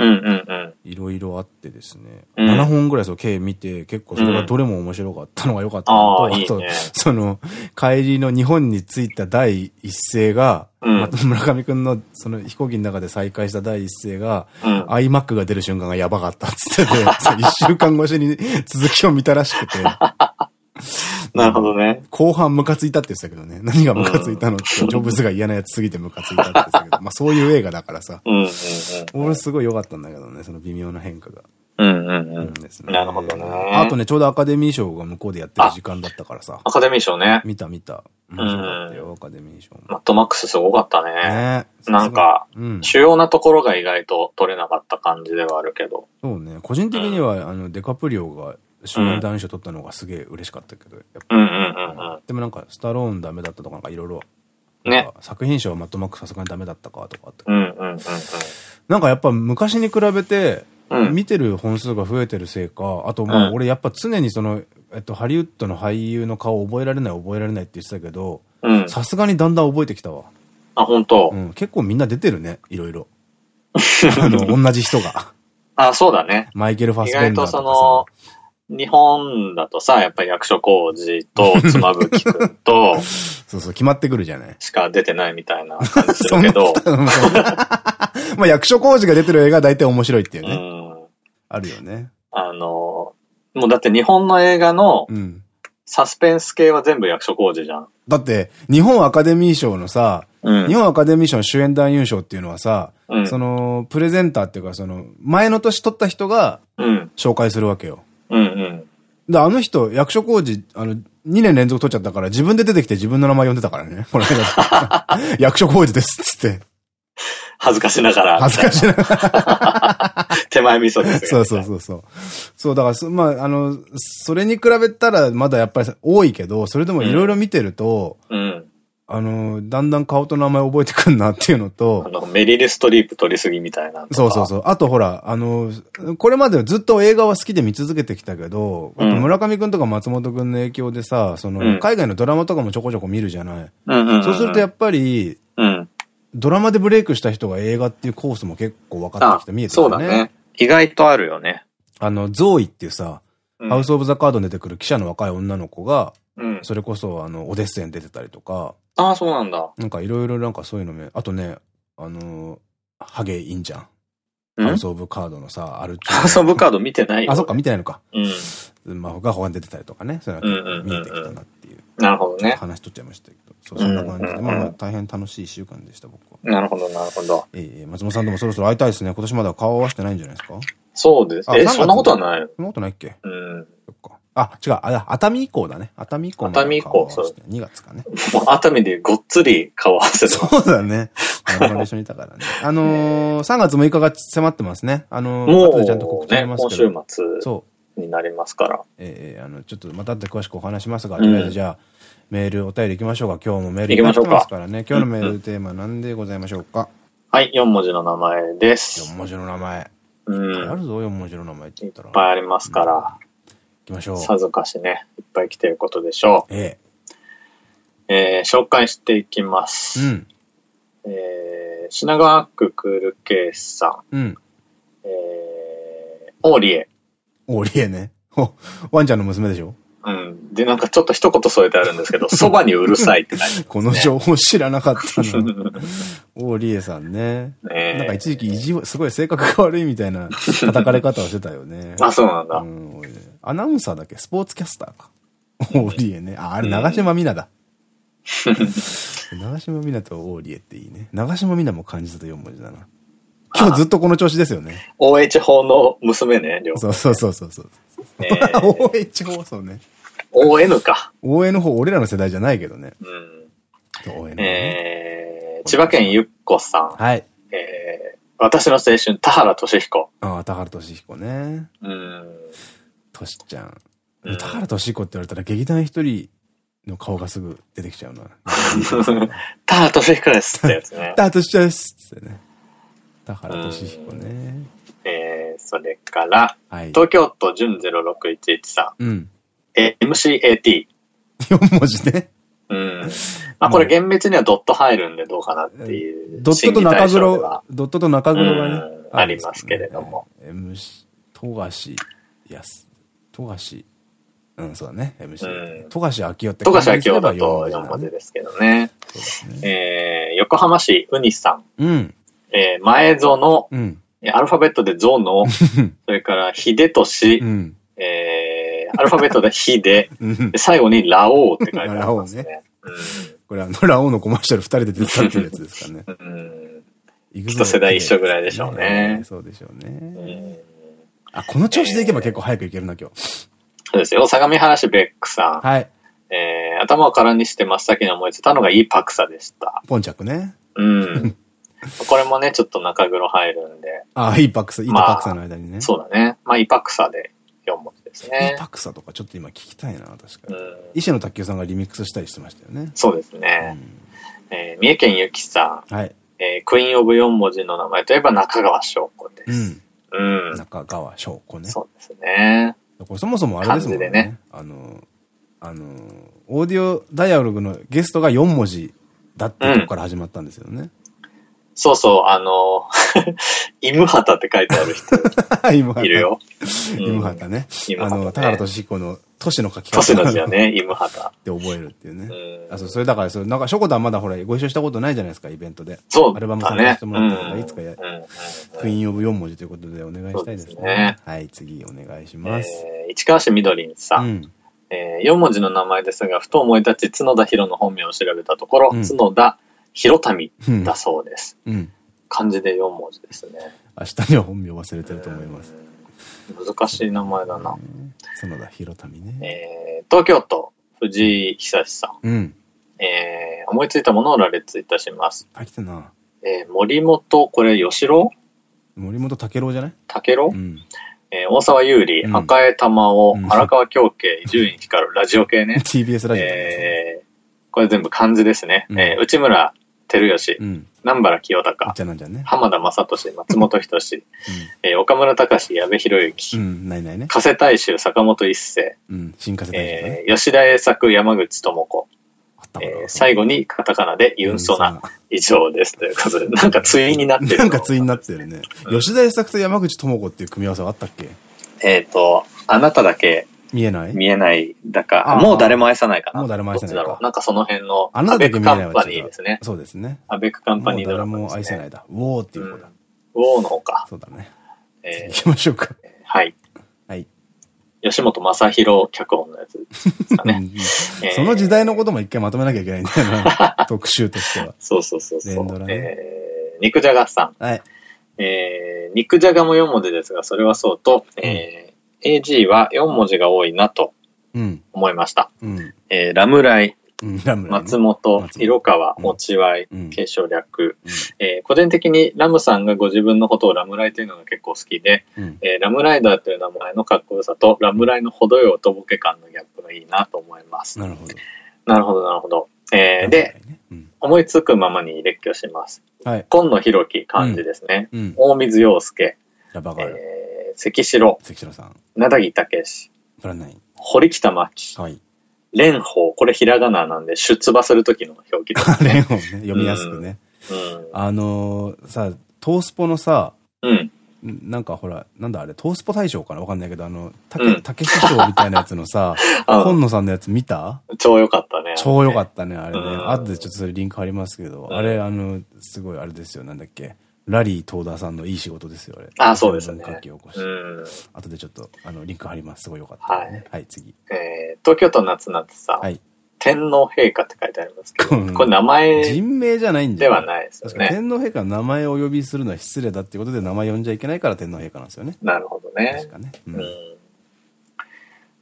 いろいろあってですね、うん、7本ぐらいそう、計見て、結構それがどれも面白かったのが良かったのと、うん、あと、ね、その、帰りの日本に着いた第一声が、うん、村上くんのその飛行機の中で再会した第一声が、うん、iMac が出る瞬間がやばかったっつってて、一週間越しに続きを見たらしくて、なるほどね。後半ムカついたって言ってたけどね。何がムカついたの？って、ジョブズが嫌なやつすぎてムカついたって言ってたけど、まあそういう映画だからさ。俺すごい良かったんだけどね、その微妙な変化が。うんうんうん。ですね。なるほどね。あとね、ちょうどアカデミー賞が向こうでやってる時間だったからさ。アカデミー賞ね。見た見た。面白かったよ、アカデミー賞。マットマックスすごかったね。ねなんか、主要なところが意外と取れなかった感じではあるけど。そうね。個人的には、あの、デカプリオが主演男優賞取ったのがすげえ嬉しかったけど、やっぱ。でもなんか、スタローンダメだったとかなんかいろいろ。ね。作品賞はマットマックさすがにダメだったかとかあったなんかやっぱ昔に比べて、見てる本数が増えてるせいか、あとまあ俺やっぱ常にその、えっと、ハリウッドの俳優の顔覚えられない覚えられないって言ってたけど、さすがにだんだん覚えてきたわ。あ、本当？うん、結構みんな出てるね、いろいろ。あの、同じ人が。あ、そうだね。マイケル・ファスベンダーとかさ。意外とその、日本だとさ、やっぱり役所工事と妻夫木くんと、そうそう、決まってくるじゃない。しか出てないみたいな感じするけど。まあ役所工事が出てる映画は大体面白いっていうね。うん、あるよね。あの、もうだって日本の映画の、サスペンス系は全部役所工事じゃん。だって、日本アカデミー賞のさ、うん、日本アカデミー賞の主演男優賞っていうのはさ、うん、その、プレゼンターっていうか、その、前の年取った人が、紹介するわけよ。うんうん。で、あの人、役所工事、あの、2年連続取っちゃったから自分で出てきて自分の名前呼んでたからね。この間。役所工事ですっつって。恥ずかしながら。恥ずかしながら。手前味噌です、そうそうそうそう。そう、だから、まあ、あの、それに比べたらまだやっぱり多いけど、それでもいろいろ見てると、うん、あの、だんだん顔と名前覚えてくんなっていうのと、あの、メリル・ストリープ撮りすぎみたいな。そうそうそう。あとほら、あの、これまでずっと映画は好きで見続けてきたけど、うん、村上くんとか松本くんの影響でさ、その、うん、海外のドラマとかもちょこちょこ見るじゃない。そうするとやっぱり、うん、ドラマでブレイクした人が映画っていうコースも結構分かってきて見えてきたね。そうだね。意外とあるよね。あの、ゾーイっていうさ、ハウス・オブ・ザ・カードに出てくる記者の若い女の子が、それこそ、あの、オデッセン出てたりとか。ああ、そうなんだ。なんかいろいろなんかそういうのね。あとね、あのー、ハゲいいんじゃん。ハウス・オブ・カードのさ、アルチハウス・オブ・カード見てないあ、そっか、見てないのか。うん。まあ、が他に出てたりとかね。そういうのが見えてきたなっていう。なるほどね。話取っちゃいましたけど。そう、そんな感じで。まあ、大変楽しい一週間でした、僕は。なるほど、なるほど。ええ、松本さんともそろそろ会いたいですね。今年まだ顔合わせてないんじゃないですか？そうです。え、そんなことはないそんなことないっけ？うん。そっか。あ、違う、あ、熱海以降だね。熱海以降熱海以降、そう。2月かね。熱海でごっつり顔合わせそうだね。あの、一緒にいたからね。あのー、3月6日が迫ってますね。あのー、もう、ちゃんと告知しますけど。今週末。そう。になりますから。ええあの、ちょっとまたって詳しくお話しますが、とりあえずじゃあ、メールお便り行きましょうか。今日もメール行きますからね。今日のメールテーマ何でございましょうか。はい、4文字の名前です。4文字の名前。うん。あるぞ、4文字の名前って言ったら。いっぱいありますから。きましょう。さぞかしね、いっぱい来てることでしょう。ええ。えー、紹介していきます。うん。えー、品川区クールケースさん。うん。えー、オーリエ。オーリエね。ワンちゃんの娘でしょ？うん。で、なんかちょっと一言添えてあるんですけど、そばにうるさいってね、この情報知らなかったの。オーリエさんね。ねなんか一時期意地、すごい性格が悪いみたいな叩かれ方をしてたよね。あ、そうなんだ。うん、アナウンサーだっけ？スポーツキャスターか。オーリエね。あ、あれ長島みなだ。長島みなとオーリエっていいね。長島みなも感じたと4文字だな。今日ずっとこの調子ですよね。OH 法の娘ね、そうそうそうそう。OH 放送ね。ON か。ON 方、俺らの世代じゃないけどね。うん。ON えー、千葉県ゆっこさん。はい。えー、私の青春、田原俊彦。ああ、田原俊彦ね。うん。としちゃん。田原俊彦って言われたら劇団一人の顔がすぐ出てきちゃうな。田原俊彦ですってやつね。田原俊彦ですってね。田原俊彦ね。えー、それから、はい、東京都純0611さん。うん。え、MCAT。4文字ね。うん。まあこれ厳密にはドット入るんでどうかなっていう。ドットと中黒、ドットと中黒がね。ありますけれども。MC、富樫、安、富樫、うん、そうだね、MC。富樫明夫って。富樫明夫だと4文字ですけどね。えー、横浜市うにさん。うん。えー、前園、うん。アルファベットでゾノ、それから秀俊、うん、えー、アルファベットでヒデ、最後にラオウって書いてありますね。ねうん、これあの、ラオウのコマーシャル二人で出てたっていうやつですかね。うん。一世代一緒ぐらいでしょうね。そうでしょうね。あ、この調子でいけば結構早くいけるな、今日。そうですよ。相模原市ベックさん。はい。えー、頭を空にして真っ先に思いついたのがいいパクサでした。ポンチャクね。うん。これもね、ちょっと中黒入るんで。ああ、イーパクサ、イーパクサの間にね。そうだね。まあ、イーパクサで4文字ですね。イーパクサとかちょっと今聞きたいな、確かに。石野卓球さんがリミックスしたりしてましたよね。そうですね。うん、えー、三重県ゆきさん。はい。えー、クイーンオブ4文字の名前といえば中川翔子です。うん。うん、中川翔子ね。そうですね。これそもそもあれですもんね。ねあの、あの、オーディオダイアログのゲストが4文字だってとこから始まったんですよね。うんそうそう、あの、イムハタって書いてある人 いるよ。イムハタね。あの、田原俊彦の都市の書き方。都市の字はね、イムハタ。って覚えるっていうね。あ、そう、それだから、それなんか、ショコタンまだほら、ご一緒したことないじゃないですか、イベントで。そう。アルバム参加してもらったら、いつかや、クイーンオブ4文字ということでお願いしたいですね。はい、次お願いします。市川市みどりんさん。え4文字の名前ですが、ふと思い立ち、角田博の本名を調べたところ、角田広民だそうです。うん。漢字で4文字ですね。明日には本名忘れてると思います。難しい名前だな。角田広民ね。えー、東京都藤井久さん。うん。えー、思いついたものを羅列いたします。あ、来たな。えー、森本、これ、吉郎森本武郎じゃない？武郎？うん。えー、大沢優里、赤江玉緒、荒川京慶、伊集院光る、ラジオ系ね。TBS ラジオ。えー、これ全部漢字ですね。え内村照吉、南原清隆、浜田雅俊、松本人志、え岡村隆史、矢部博之、加瀬大衆、坂本一世、え吉田栄作、山口智子、え最後にカタカナでユンソナ以上です。ということで、なんか対になってる。なんか対になってるね。吉田栄作と山口智子っていう組み合わせはあったっけ？えっと、あなただけ見えない？見えない。だか、もう誰も愛さないかな。もう誰も愛さないか。なんかその辺の、アベックカンパニーですね。そうですね。アベックカンパニーの、誰も愛せないだ。ウォーっていう方だ。ウォーの方か。そうだね。え行きましょうか。はい。はい。吉本昌弘脚本のやつですかね。その時代のことも一回まとめなきゃいけないんだよな。特集としては。そうそうそうそう。え肉じゃがさん。はい。えー、肉じゃがも4文字ですが、それはそうと、えー、AG は4文字が多いなと思いました。うん、えー、ラムライ、松本、広川、持ちわい、継承略、えー、個人的にラムさんがご自分のことをラムライというのが結構好きで、うん、えー、ラムライダーという名前のかっこよさと、ラムライの程よいおとぼけ感のギャップがいいなと思います。なるほど。なるほど、なるほど。えー、で、うん、思いつくままに列挙します。はい。今野弘樹、漢字ですね。うん、大水洋介、えー、関城、関城さん、名木武史、堀北真希。はい。蓮舫、これひらがななんで、出馬するときの表記ですね。蓮舫ね。読みやすくね。うん。あのさ、トースポのさ、うん。なんかほら、なんだあれ、トースポ大賞かな？わかんないけど、あの、たけ、たけし賞みたいなやつのさ、本野さんのやつ見た？超良かったね。超良かったね、あれね。後でちょっとそれリンク貼りますけど、あれ、あの、すごいあれですよ、なんだっけ？ラリー東田さんのいい仕事ですよ、あれ。あ、そうですね。書き起こし。うん。後でちょっと、あの、リンク貼ります。すごいよかった、ね。はい。はい、次。えー、東京都夏夏さん。はい。天皇陛下って書いてありますけど、これ名前。人名じゃないんではないですよね。天皇陛下の名前をお呼びするのは失礼だっていうことで名前呼んじゃいけないから天皇陛下なんですよね。なるほどね。確かね。うん。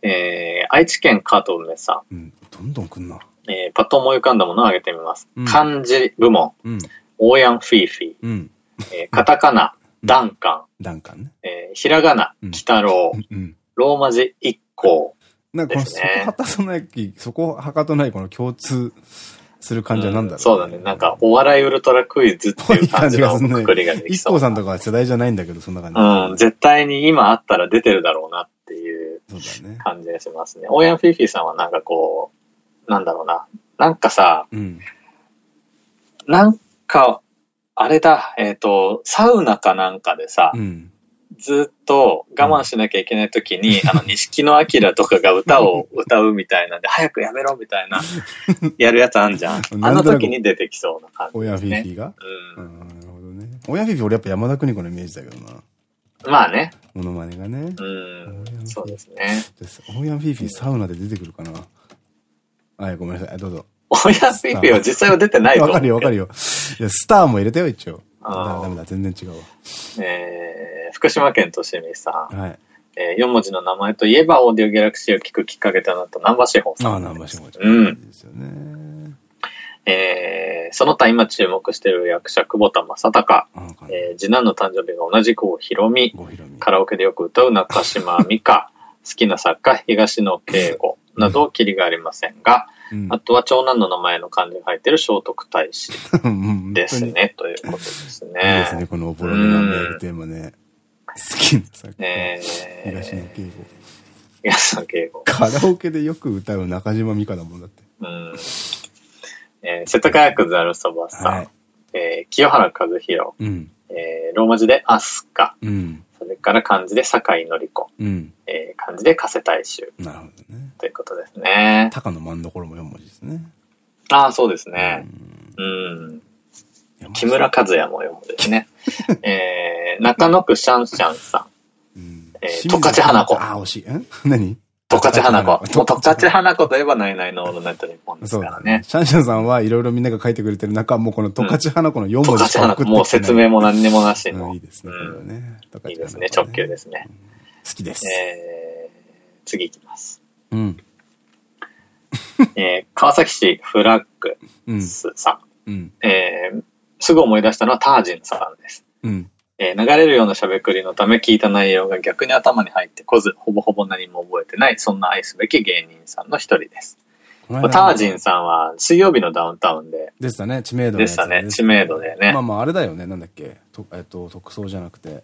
えー、愛知県加藤梅さん。うん。どんどん来んな。えー、パッと思い浮かんだものを挙げてみます。漢字部門。うん。オーヤンフィーフィー。うん。えー、カタカナ、ダンカン。ダンカンね。えー、ひらがな、鬼太郎。うん。ローマ字一行。なんかこの、そこはたとない、そこはかとないこの共通する感じはなんだろう、そうだね。なんか、お笑いウルトラクイズっていう感じのくくりができそう。一 k さんとか世代じゃないんだけど、そんな感じ。うん、絶対に今あったら出てるだろうなっていう感じがしますね。オーヤンフィフィさんはなんかこう、なんだろうな。なんかさ、うん、なんか、あれだ、えっ、ー、と、サウナかなんかでさ、うん、ずっと我慢しなきゃいけない時に、うん、あの、錦野明とかが歌を 歌うみたいなんで、早くやめろみたいな、やるやつあんじゃん。あの時に出てきそうな感じ、ね。親フィフィが？うん。なるほどね。親フィフィ俺やっぱ山田邦子のイメージだけどな。まあね。モノマネがね。うん。そうですね。オーヤンフィフィサウナで出てくるかな。はい、ごめんなさい。どうぞ。オーヤンフィフィは実際は出てないわかるよ、わかるよ。スターも入れたよ、一応。ダメだ、全然違うわ。えー、福島県としみさん。はい。えー、4文字の名前といえば、オーディオギャラクシーを聞くきっかけとなった南波志保さん。ああ、南波志保うん。ですよね。えー、その他今注目している役者、久保田正孝、えー、次男の誕生日が同じ郷ひろみ、カラオケでよく歌う中島美香、好きな作家、東野圭吾など、きりがありませんが、うん、あとは長男の名前の漢字が入っている聖徳太子ですね、ということですね。いいですね、このおぼろげなメールテーマね。好きな作家、え。ー、東野圭吾。東野圭吾。カラオケでよく歌う中島美香だもんだって。うん。えー、世田谷区ざるそばさん、はい、えー、清原和弘、うん、えー、ローマ字でアスカ、うん、それから漢字で酒井紀子、うん、えー、漢字で加瀬大衆。なるほどね。ということですね。高の真ん所も4文字ですね。ああ、そうですね。うん。木村和也も4文字ですね。えー、中野区シャンシャンさん。うん、えー、十勝花子。ああ、惜しい。ん？何？十勝花子。もう十勝花子といえばないないのオールナイト日本ですからね。シャンシャンさんはいろいろみんなが書いてくれてる中、もうこの十勝花子の4文字しか送ってもう説明も何にもなしの。いいですね。いいですね。直球ですね。好きです。えー、次いきます。うん。えー、川崎市フラッグスさん。うん、えー、すぐ思い出したのはタージンさんです。うん。えー、流れるようなしゃべくりのため聞いた内容が逆に頭に入ってこず、ほぼほぼ何も覚えてない、そんな愛すべき芸人さんの一人です。タージンさんは水曜日のダウンタウンで。でしたね、知名度でしたね、知名度でね。まあまああれだよね、なんだっけ、とえっと、特捜じゃなくて、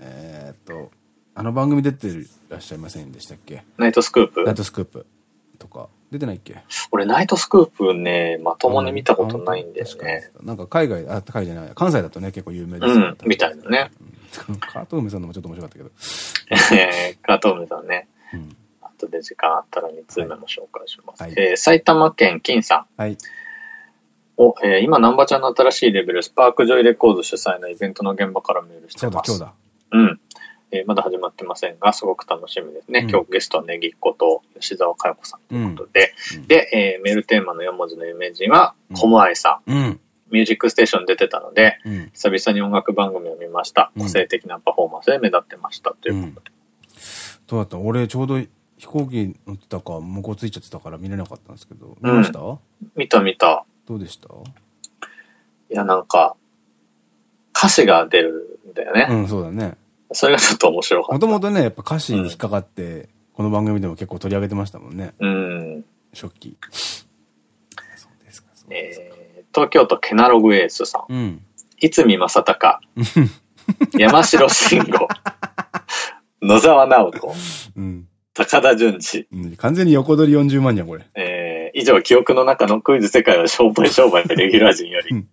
えー、っと、あの番組出てらっしゃいませんでしたっけ？ナイトスクープ？ナイトスクープとか。出てないっけ？俺、ナイトスクープね、まともに見たことないんですね。なんか海外、あ、海外じゃない、関西だとね、結構有名ですうん、みたいなね。カートームさんのもちょっと面白かったけど。えー、カートームさんね。うん。後で時間あったら2通目も紹介します。はい、えー、埼玉県金さん。はい。お、えー、今、南波ちゃんの新しいレベル、スパークジョイレコード主催のイベントの現場からメールしてます。そうだ、今日だ。うん。えー、まだ始まってませんが、すごく楽しみですね。うん、今日ゲストはネギっ子と吉沢佳代子さんということで、うん、で、えー、メールテーマの4文字のイメージは、コムアイさん。うんミュージックステーション出てたので、うん、久々に音楽番組を見ました。個性的なパフォーマンスで目立ってました。ということで。どうだった？俺ちょうど飛行機乗ってたか、向こうついちゃってたから見れなかったんですけど、見ました、見た見た。どうでした？いや、なんか、歌詞が出るんだよね。うん、そうだね。それがちょっと面白かった。もともとね、やっぱ歌詞に引っかかって、この番組でも結構取り上げてましたもんね。うん。初期。そうですか。えー、東京都ケナログエースさん。うん。いつみまさたか。山城慎吾。野沢直子。うん。高田純次。うん、完全に横取り40万じゃん、これ。えー、以上、記憶の中のクイズ世界は商売商売レギュラー陣より、うん、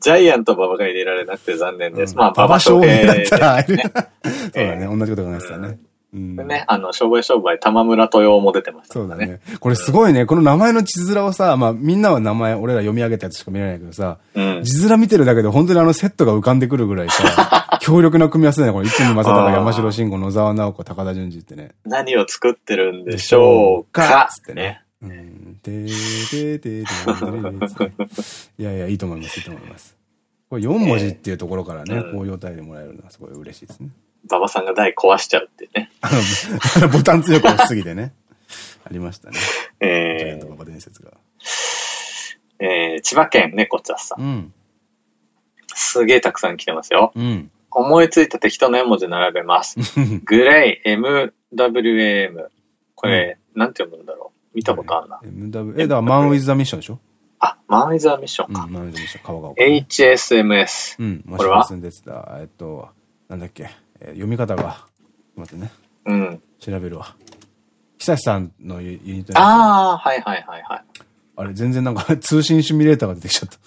ジャイアント馬場が入れられなくて残念です。うん、まあ、馬場翔平、ね。そうだね、同じこと考えてたね。うん、ね、あの、商売商売、玉村豊も出てました、ね。そうだね。これすごいね、この名前の字面をさ、まあみんなは名前、俺ら読み上げたやつしか見れないけどさ、うん、字面見てるだけで本当にあのセットが浮かんでくるぐらいさ、強力な組み合わせだね、これ。いつも正隆、山城慎吾、野沢直子、高田純次ってね。何を作ってるんでしょうかつってね。うん。でーでーでーでーいやいや、いいと思います、いいと思います。これ4文字っていうところからね、高揚体でもらえるのはすごい嬉しいですね。馬場さんが台壊しちゃうってね。あの、ボタン強く押しすぎてね。ありましたね。えー、ジャイアント馬場伝説が。えー、千葉県猫茶さん。うん。すげえたくさん来てますよ。うん。思いついた適当な絵文字並べます。グレイ MWAM。これ、うん、なんて読むんだろう見たことあるな。MW、え、だからマンウィズザミッションでしょ？あ、マンウィズザミッションか。うん、マンウィズザミッション、川が。HSMS。うん、これは？住んでた、えっと、なんだっけ？えー、読み方が、待ってね。うん。調べるわ。久志さんのユニットああ、はいはいはいはい。あれ、全然なんか 通信シミュレーターが出てきちゃった。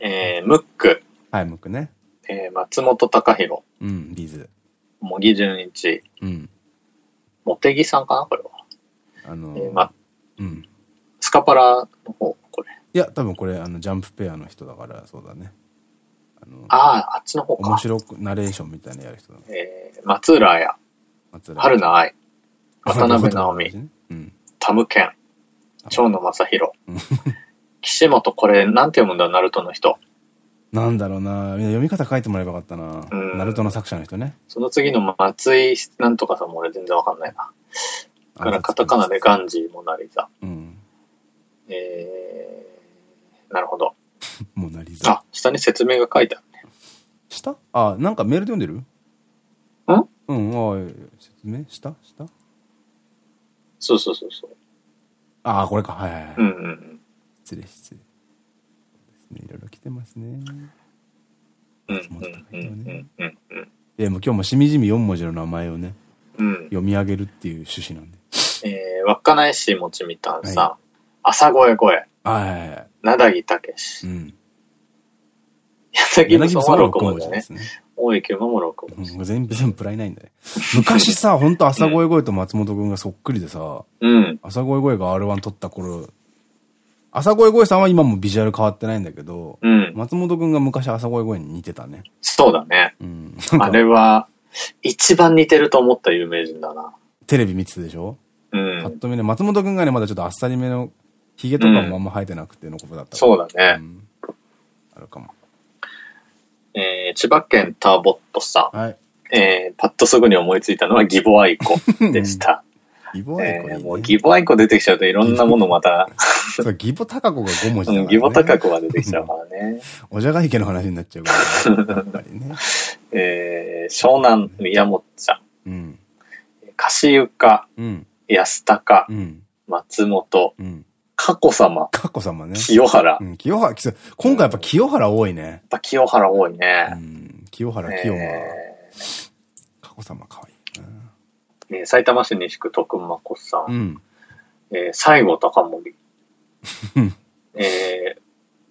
えー、ムック。はい、ムックね。えー、松本隆弘。うん、ビーズ。茂木純一。うん。茂木さんかなこれは。あのー、えー、ま、うん。スカパラの方、これ。いや、多分これ、あの、ジャンプペアの人だから、そうだね。あのああ、あっちの方か。面白く、ナレーションみたいなやる人だ、ね。えー、松浦彩。松浦春菜愛。渡辺直美。うん。タムケン。長野正宏。岸本、これ、なんて読むんだ、ナルトの人。なんだろうな読み方書いてもらえばよかったなナルトの作者の人ね。その次の松井なんとかさんも俺全然わかんないな。だからカタカナでガンジー、モナリザ。うん。えー、なるほど。モナリザ。あ、下に説明が書いてあるね。下？あ、なんかメールで読んでる？ん？うん、あ説明？したしたそうそうそうそう。ああ、これか。はいはいはい。うんうん。失礼失礼。ですね。いろいろ来てますね。うん。でも今日もしみじみ4文字の名前をね、うん、読み上げるっていう趣旨なんで。えー、稚内市もちみたんさん、はい、朝声声。はい。なだぎたけし。うん。柳木そまろくもですね。大井清守君。うん、全部、全部プライないんだね。昔さ、ほんと朝声声と松本くんがそっくりでさ、うん。朝声声が R1 取った頃、朝声声さんは今もビジュアル変わってないんだけど、うん。松本くんが昔朝声声に似てたね。そうだね。うん。あれは、一番似てると思った有名人だな。テレビ見てたでしょ？うん。パッと見ね、松本くんがね、まだちょっとあっさりめの、髭とかもあんま生えてなくてのことだった、うん、そうだね。うん。あるかも。えー、千葉県ターボットさん。はい。えー、パッとすぐに思いついたのはギボアイコでした。ギボアイコ、ね、えー、もうギボアイコ出てきちゃうといろんなものまた。そう、ギボタカコが5文字だから、ね。ギボタカコが出てきちゃうからね。おじゃが池の話になっちゃうからね。やっぱりね。えー、湘南宮本さん。うん。かしゆか。うん。安高。うん。松本。うん。佳子様。佳子様ね。清原。うん、清原、今回やっぱ清原多いね。やっぱ清原多いね。うん、清原、清間。佳子様可愛い。え埼玉市西区徳間子さん。うん。え西郷隆盛。え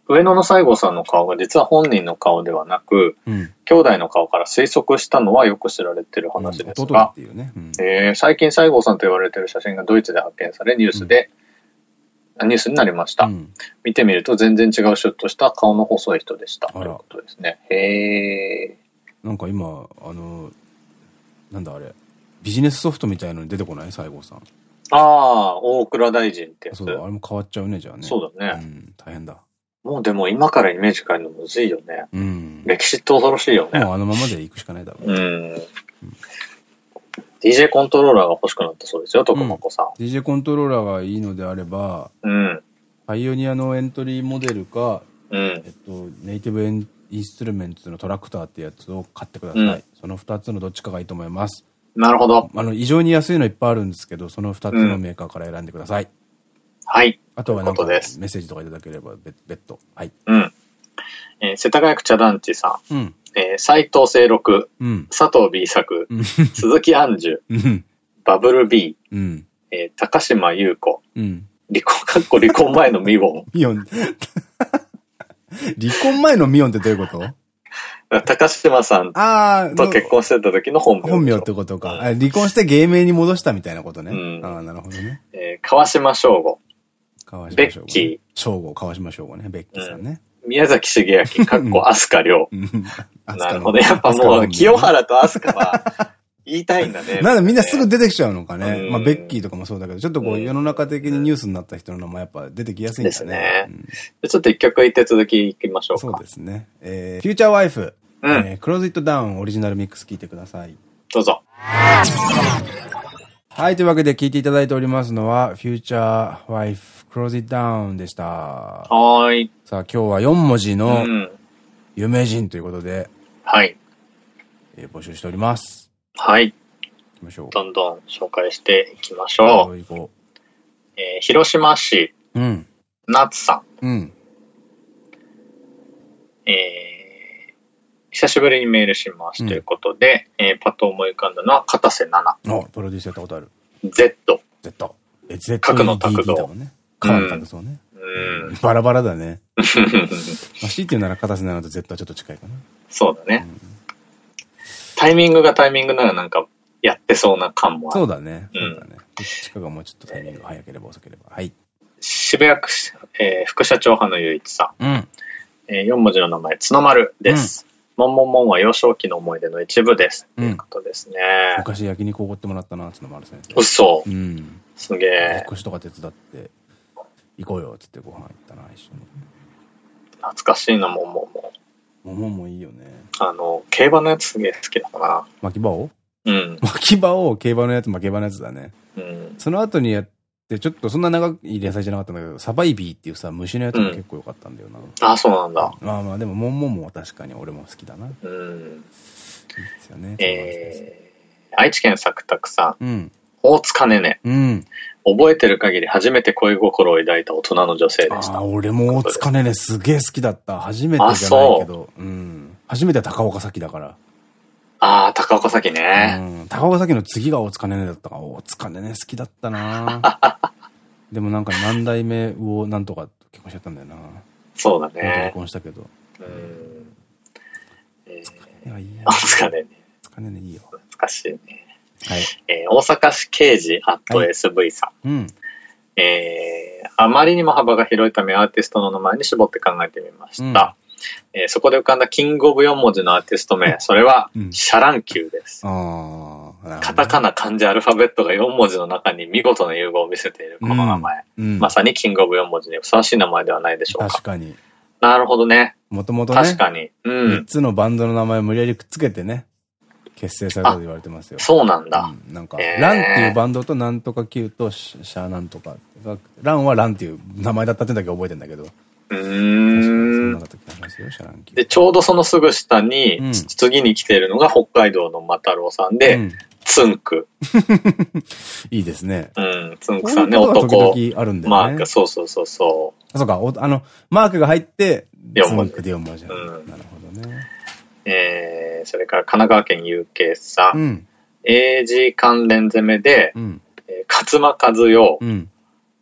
上野の西郷さんの顔が実は本人の顔ではなく、うん、兄弟の顔から推測したのはよく知られてる話ですが、え最近西郷さんと言われてる写真がドイツで発見され、ニュースで、ニュースになりました。うん、見てみると全然違うシュッとした顔の細い人でした。ということですね。へえ。なんか今、あの、なんだあれ、ビジネスソフトみたいのに出てこない？西郷さん。ああ、大倉大臣ってやつ。そうあれも変わっちゃうね、じゃあね。そうだね。うん、大変だ。もうでも今からイメージ変えるのむずいよね。うん。歴史って恐ろしいよね。もうあのままで行くしかないだろう、ね。うん。DJ コントローラーが欲しくなったそうですよ、徳子さん。DJ コントローラーがいいのであれば、うん。パイオニアのエントリーモデルか、うん。えっと、ネイティブエンインストゥルメンツのトラクターってやつを買ってください。うん、その二つのどっちかがいいと思います。なるほど。あの、異常に安いのいっぱいあるんですけど、その二つのメーカーから選んでください。うん、はい。あとはなんかメッセージとかいただければ別途。はい。うん。えー、世田谷区茶団地さん。うん。えー、斎藤清六。うん。佐藤 B 作。うん。鈴木杏樹。うん。バブル B。うん。えー、高島優子。うん。離婚、かっこ離婚前のミオン。ミオン。離婚前のミオンってどういうこと？高島さんと結婚してた時の本名。本名ってことか。離婚して芸名に戻したみたいなことね。うん、ああ、なるほどね。えー、川島翔吾。川島ベッキー。翔吾、川島翔吾ね。ベッキーさんね。宮崎茂明、かっこ飛鳥涼。なるほど。やっぱもう、清原と飛鳥は、言いたいんだ ね。なんでみんなすぐ出てきちゃうのかね。まあ、ベッキーとかもそうだけど、ちょっとこう、世の中的にニュースになった人の名前やっぱ出てきやすいんですね。ちょっと一曲言って続きいきましょうか。そうですね。えー、フューチャーワイフ、クローズイットダウンオリジナルミックス聞いてください。どうぞ。はい、というわけで聞いていただいておりますのは、フューチャーワイフ、クローズイットダウンでした。はい。さあ、今日は4文字の有名人ということで、はい。えー、募集しております。はい。きましょう。どんどん紹介していきましょう。うこうえー、広島市、うん。夏さん。うん。えー、久しぶりにメールしますということで、うん、えー、パッと思い浮かんだのは片瀬奈々。あ、プロデュースやったことある。Z。Z。え、Z。角の卓道。ね。角の卓道ね。うん。ん。バラバラだね。まあ、強いて言うなら片瀬なのと Z はちょっと近いかな。そうだね。タイミングがタイミングならなんか、やってそうな感もある。そうだね。そうだね。どっちかがもうちょっとタイミングが早ければ遅ければ。はい。渋谷区、えー、副社長派の雄一さん。うん。えー、4文字の名前、角丸です。もんもんもんは幼少期の思い出の一部です。ということですね。昔焼肉おごってもらったな、角丸先生。嘘。うん。すげえ。引っ越しとか手伝って、行こうよ、つってご飯行ったな、一緒に。懐かしいな、もんもんもん。もんもんもいいよね。あの、競馬のやつすげえ好きだかな。巻き場をうん。巻き場を競馬のやつ、巻き場のやつだね。うん。その後にやっで、ちょっとそんな長い連載じゃなかったんだけど、サバイビーっていうさ、虫のやつも結構良かったんだよな。うん、あ、そうなんだ。まあまあ、でも、モンモンも確かに俺も好きだな。うん。いいですよね。えー、愛知県作拓さん。うん。大塚ねね。うん。覚えてる限り初めて恋心を抱いた大人の女性でした。あ、俺も大塚ねねすげえ好きだった。初めてじゃないけど。ううん。初めては高岡早紀だから。ああ、高岡早紀ね。うん。高岡早紀の次が大塚ねねだったから、大塚ねね好きだったな でもなんか何代目をなんとか結婚しちゃったんだよな。そうだね。結婚したけど。うん。えー、いいや。疲れね。疲れねいいよ。懐かしいね。はい。えー、大阪市刑事アット SV さん。はい、うん。えー、あまりにも幅が広いためアーティストの名前に絞って考えてみました。えー、そこで浮かんだキングオブ4文字のアーティスト名、それは、シャ乱Qです。カタカナ、漢字、アルファベットが4文字の中に見事な融合を見せているこの名前。うんうん、まさにキングオブ4文字にふさわしい名前ではないでしょうか。確かに。なるほどね。もともとね。確かに。うん。3つのバンドの名前を無理やりくっつけてね。結成されたと言われてますよ。そうなんだ。うん、なんか、えー、乱っていうバンドとなんとか Q とシャーなんとか。ランはランっていう名前だったってだけ覚えてんだけど。うん。で、ちょうどそのすぐ下に、うん、次に来てるのが北海道のマタロウさんで、うん、ツンク。いいですね。うん、ツンクさんね、男。あるんだよね。マーク、そうそうそうそう。あ、そうか、あの、マークが入って、ツンクで4文字。うん、なるほどね。えー、それから神奈川県有形さん。うん、英字関連攻めで、うん、えー、勝間和代、うん、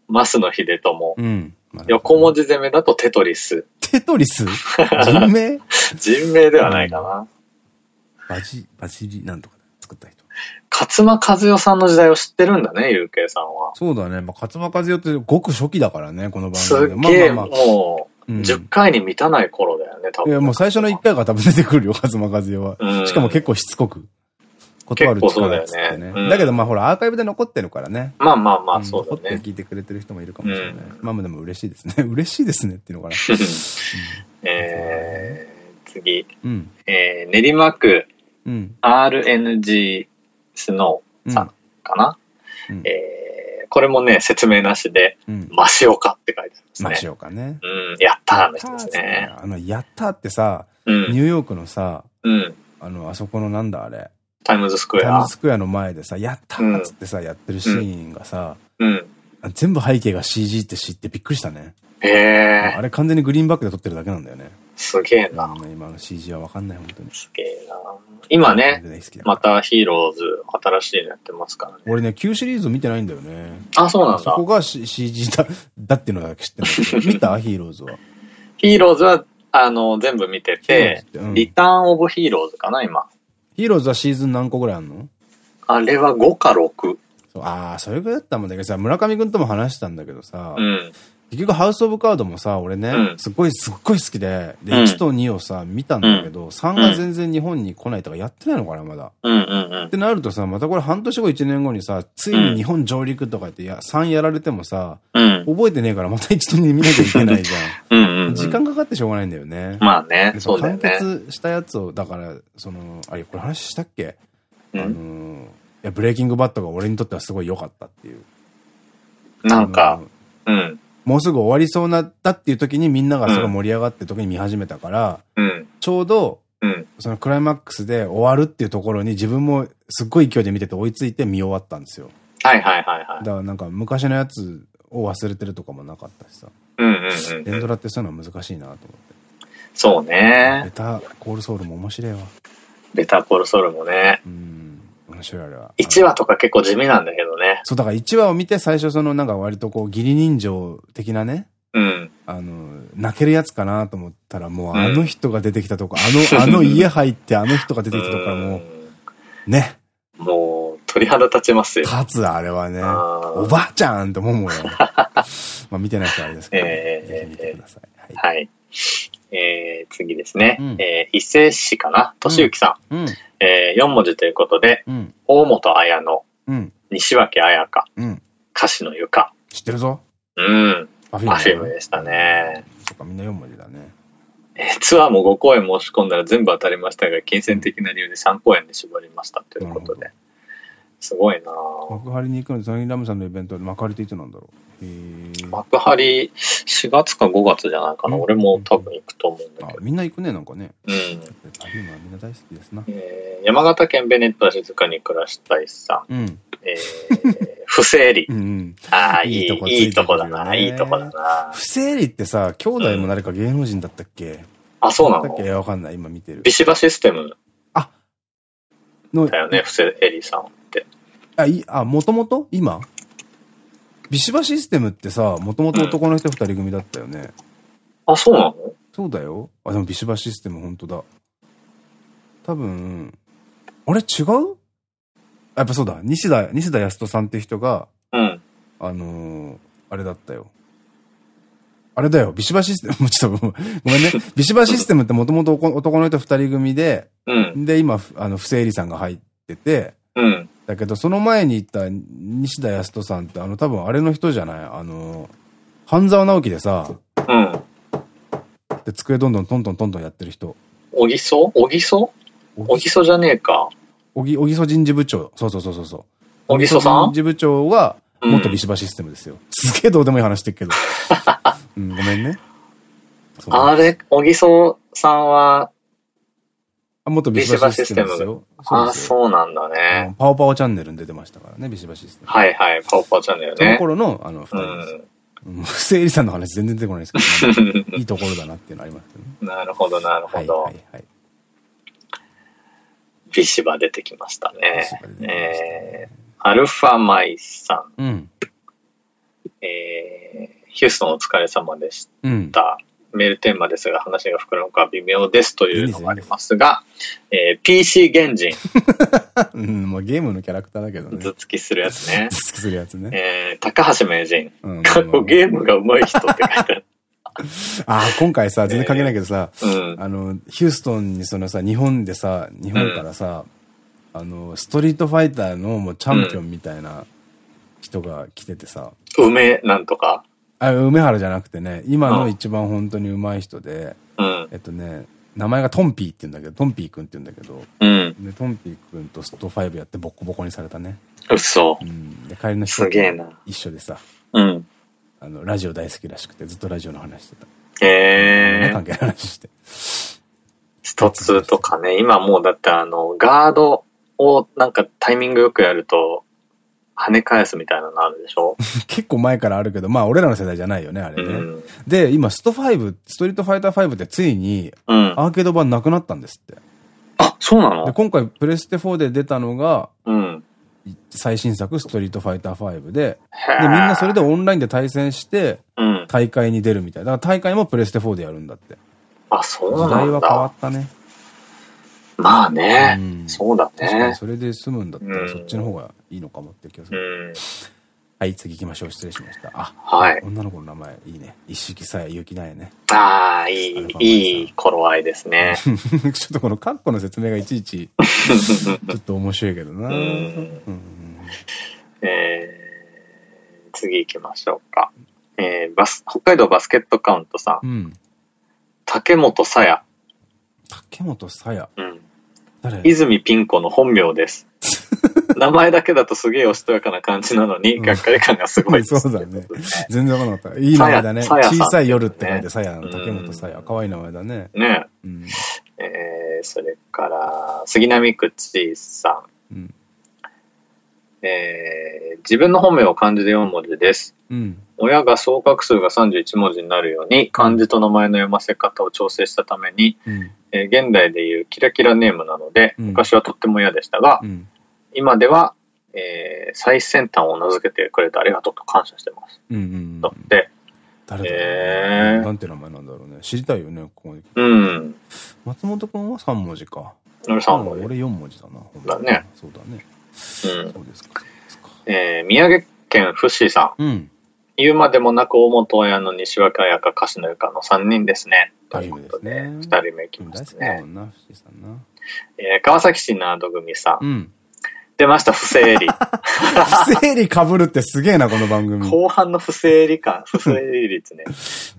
増野秀友、うん横文字攻めだとテトリス。テトリス？人名？人名ではないかな。バジ、バジリなんとか作った人。勝間和代さんの時代を知ってるんだね、ゆうけいさんは。そうだね。まあ、勝間和代ってごく初期だからね、この番組で。すっげえ、もう、10回に満たない頃だよね、多分。いや、もう最初の1回が多分出てくるよ、勝間和代は。しかも結構しつこく。断る力だよね。だけどまあほら、アーカイブで残ってるからね。まあまあまあ、そうだね。残って聞いてくれてる人もいるかもしれない。まあでも嬉しいですね。嬉しいですねっていうのかな。えー、次。えー、練馬区 RNG スノーさんかな。えー、これもね、説明なしで、マシオカって書いてあるんですね。マシオカね。うん、やったーの人ですね。あの、やったーってさ、ニューヨークのさ、あの、あそこのなんだあれ。タイムズスクエア。タイムズスクエアの前でさ、やったーっつってさ、やってるシーンがさ、うん。全部背景が CG って知ってびっくりしたね。へえ。あれ完全にグリーンバックで撮ってるだけなんだよね。すげえな。今の CG はわかんない、本当に。すげえな。今ね、またヒーローズ新しいのやってますからね。俺ね、旧シリーズ見てないんだよね。あ、そうなんだ。そこが CG だ、だっていうのだけ知ってる。見た？ヒーローズは。ヒーローズは、あの、全部見てて、うん、リターンオブヒーローズかな、今。ヒーローズはシーズン何個ぐらいあんの？あれは5か6。ああ、それぐらいだったもんだけどさ、村上くんとも話したんだけどさ、うん、結局ハウスオブカードもさ、俺ね、うん、すっごいすっごい好きで、で、1と2をさ、見たんだけど、うん、3が全然日本に来ないとかやってないのかな、まだ。ってなるとさ、またこれ半年後1年後にさ、ついに日本上陸とか言って、や、3やられてもさ、うん、覚えてねえからまた1と2見なきゃいけないじゃん。時間かかってしょうがないんだよね。まあね、そうだね。完結したやつを、だから、その、あれ、これ話したっけ？あのや、ブレイキングバットが俺にとってはすごい良かったっていう。なんか、うん。もうすぐ終わりそうなったっていう時にみんながそれ盛り上がって時に見始めたから、うん、ちょうど、うん、そのクライマックスで終わるっていうところに自分もすっごい勢いで見てて追いついて見終わったんですよ。はいはいはいはい。だからなんか昔のやつを忘れてるとかもなかったしさ。うんうんうん、エンドラってそういうのは難しいなと思って。そうね。ベタコールソウルも面白いわ。ベタコールソウルもね。うん。面白いあれは。1話とか結構地味なんだけどね。そう、だから1話を見て最初そのなんか割とこう義理人情的なね。うん。あの、泣けるやつかなと思ったら、もうあの人が出てきたとこ、あの、あの家入ってあの人が出てきたとこからもう、ね。もう、鳥肌立ちますよ。立つ、あれはね。おばあちゃんって思うよ。まあ見てない人はあれですけど、ね、ぜひ見てください。はい。えー、次ですね。うん、えー、伊勢市かな？俊之さん。うん、えー、4文字ということで、うん、大本彩乃、うん、西脇彩香、うん、歌詞の床。知ってるぞ。うん。パフュームでしたね。そっか、みんな4文字だね。えー、ツアーも5公演申し込んだら全部当たりましたが、金銭的な理由で3公演で絞りましたということで。すごいな幕張に行くので、サニーラムさんのイベントで幕張っていつなんだろう？幕張4月か5月じゃないかな。俺も多分行くと思うんだけど。みんな行くね、なんかね。うん。パフュームはみんな大好きですな。えー、山形県ベネット静かに暮らしたいさん。うん。えー、不正理。うん。ああ、いい、いいとこだな。いいとこだな。不正理ってさ、兄弟も誰か芸能人だったっけ？あ、そうなの？だっけ？わかんない、今見てる。ビシバシステム。あの、だよね、不正理さん。あ、い、あ、もともと今？ビシバシステムってさ、もともと男の人二人組だったよね。あ、そうなの？そうだよ。あ、でもビシバシステム本当だ。多分、あれ？違う？やっぱそうだ。西田、西田康人さんって人が、うん。あのー、あれだったよ。あれだよ、ビシバシステム、もうちょっと、ごめんね。ビシバシステムってもともと男の人二人組で、うん、で、今、あの、不正理さんが入ってて、うん、だけど、その前に行った西田康人さんって、あの、多分あれの人じゃない？あの、半沢直樹でさ、うん。で、机どんどんトントントントンやってる人。おぎそおぎそおぎそじゃねえか。おぎ、おぎそ人事部長。そうそうそうそうそう。おぎそさん？人事部長は、元ビシバシステムですよ。うん、すげえどうでもいい話してるけど。うん、ごめんね。あれ、おぎそさんは、あ、元ビシバシステムですよ。あ、そうなんだね。パオパオチャンネルに出てましたからね、ビシバシステム。はいはい、パオパオチャンネルね。その頃の、あの、二人です。うん。不正理さんの話全然出てこないですけど、いいところだなっていうのありますけどね。なるほど、なるほど。はいはいはい。ビシバ出てきましたね。えー、アルファマイさん。うん、えー、ヒューストンお疲れ様でした。うん、メールテーマですが話が膨らむか微妙ですというのがありますが、いいえー、PC 原人。うん、もうゲームのキャラクターだけどね。頭突きするやつね。頭突きするやつね。えー、高橋名人。過去ゲームが上手い人って書いてある。ああ、今回さ、全然関係ないけどさ、えーうん、あの、ヒューストンにそのさ、日本でさ、日本からさ、うん、あの、ストリートファイターのもうチャンピオンみたいな人が来ててさ。梅なんとかあ、梅原じゃなくてね、今の一番本当に上手い人で、うん、えっとね、名前がトンピーって言うんだけど、トンピーくんって言うんだけど、うん、でトンピーくんとスト5やってボコボコにされたね。嘘。うん。で、帰りの人と一緒でさ、うん。あの、ラジオ大好きらしくて、ずっとラジオの話してた。へえー。関係ない話して。スト2とかね、今もうだってあの、ガードをなんかタイミングよくやると、跳ね返すみたいなのあるでしょ？結構前からあるけど、まあ俺らの世代じゃないよね、あれね。うん、で、今、スト5、ストリートファイター5ってついに、アーケード版なくなったんですって。あ、そうなの？で、今回プレステ4で出たのが、うん、最新作、ストリートファイター5で、で、みんなそれでオンラインで対戦して、大会に出るみたい。だから大会もプレステ4でやるんだって。あ、そうなんだ。時代は変わったね。まあね、うん、そうだね。それで済むんだったら、そっちの方がいいのかもって気がする。はい、次行きましょう。失礼しました。あ、はい。女の子の名前、いいね。一式さえ勇気ないね。ああ、いい、いい頃合いですね。ちょっとこのカッコの説明がいちいち、ちょっと面白いけどな。えー、次行きましょうか。えー、バス、北海道バスケットカウントさん。うん、竹本さや。竹本さや。うん。泉ピン子の本名です。名前だけだとすげえおしとやかな感じなのに、がっかり感がすごい そうだね。全然わかんなかった。いい名前だね。小さい夜って書いて、さやの竹本さや。かわいい名前だね。ねえ。それから、杉並区ちさん。えー、自分の本名を漢字で4文字です。うん、親が総画数が31文字になるように漢字と名前の読ませ方を調整したために、うん、えー、現代でいうキラキラネームなので、昔はとっても嫌でしたが、うん、今では、えー、最先端を名付けてくれてありがとうと感謝してます。だって、誰だえー、なんて名前なんだろうね。知りたいよね、ここうん。松本くんは3文字か。俺3文字。俺4文字だな。だね。そうだね。うん。そうですか。えー、宮城県伏さん。うん。言うまでもなく大本親の西若彩香歌手のゆかの3人ですね。ということで、2人目いきますね。大好きだもんな、伏さんな。えー、川崎市ナード組さん。うん。出ました、不正理。不正理被るってすげえな、この番組。後半の不正理感、不正理率ね。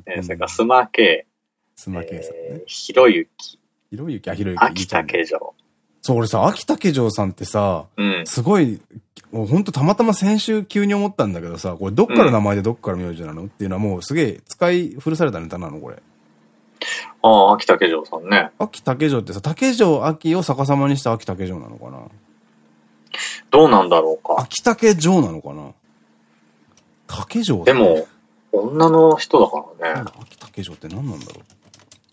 えー、それからスマケイ。スマケイさんね。ひろゆき。ひろゆき、あ、ひろゆき。秋竹城。そう、俺さ、秋竹城さんってさ、うん、すごい、もうほんとたまたま先週急に思ったんだけどさ、これどっから名前でどっから名字なの、うん、っていうのはもうすげえ使い古されたネタなのこれ。ああ、秋竹城さんね。秋竹城ってさ、竹城秋を逆さまにした秋竹城なのかな？どうなんだろうか。秋竹城なのかな？竹城でも、女の人だからね。秋竹城って何なんだろ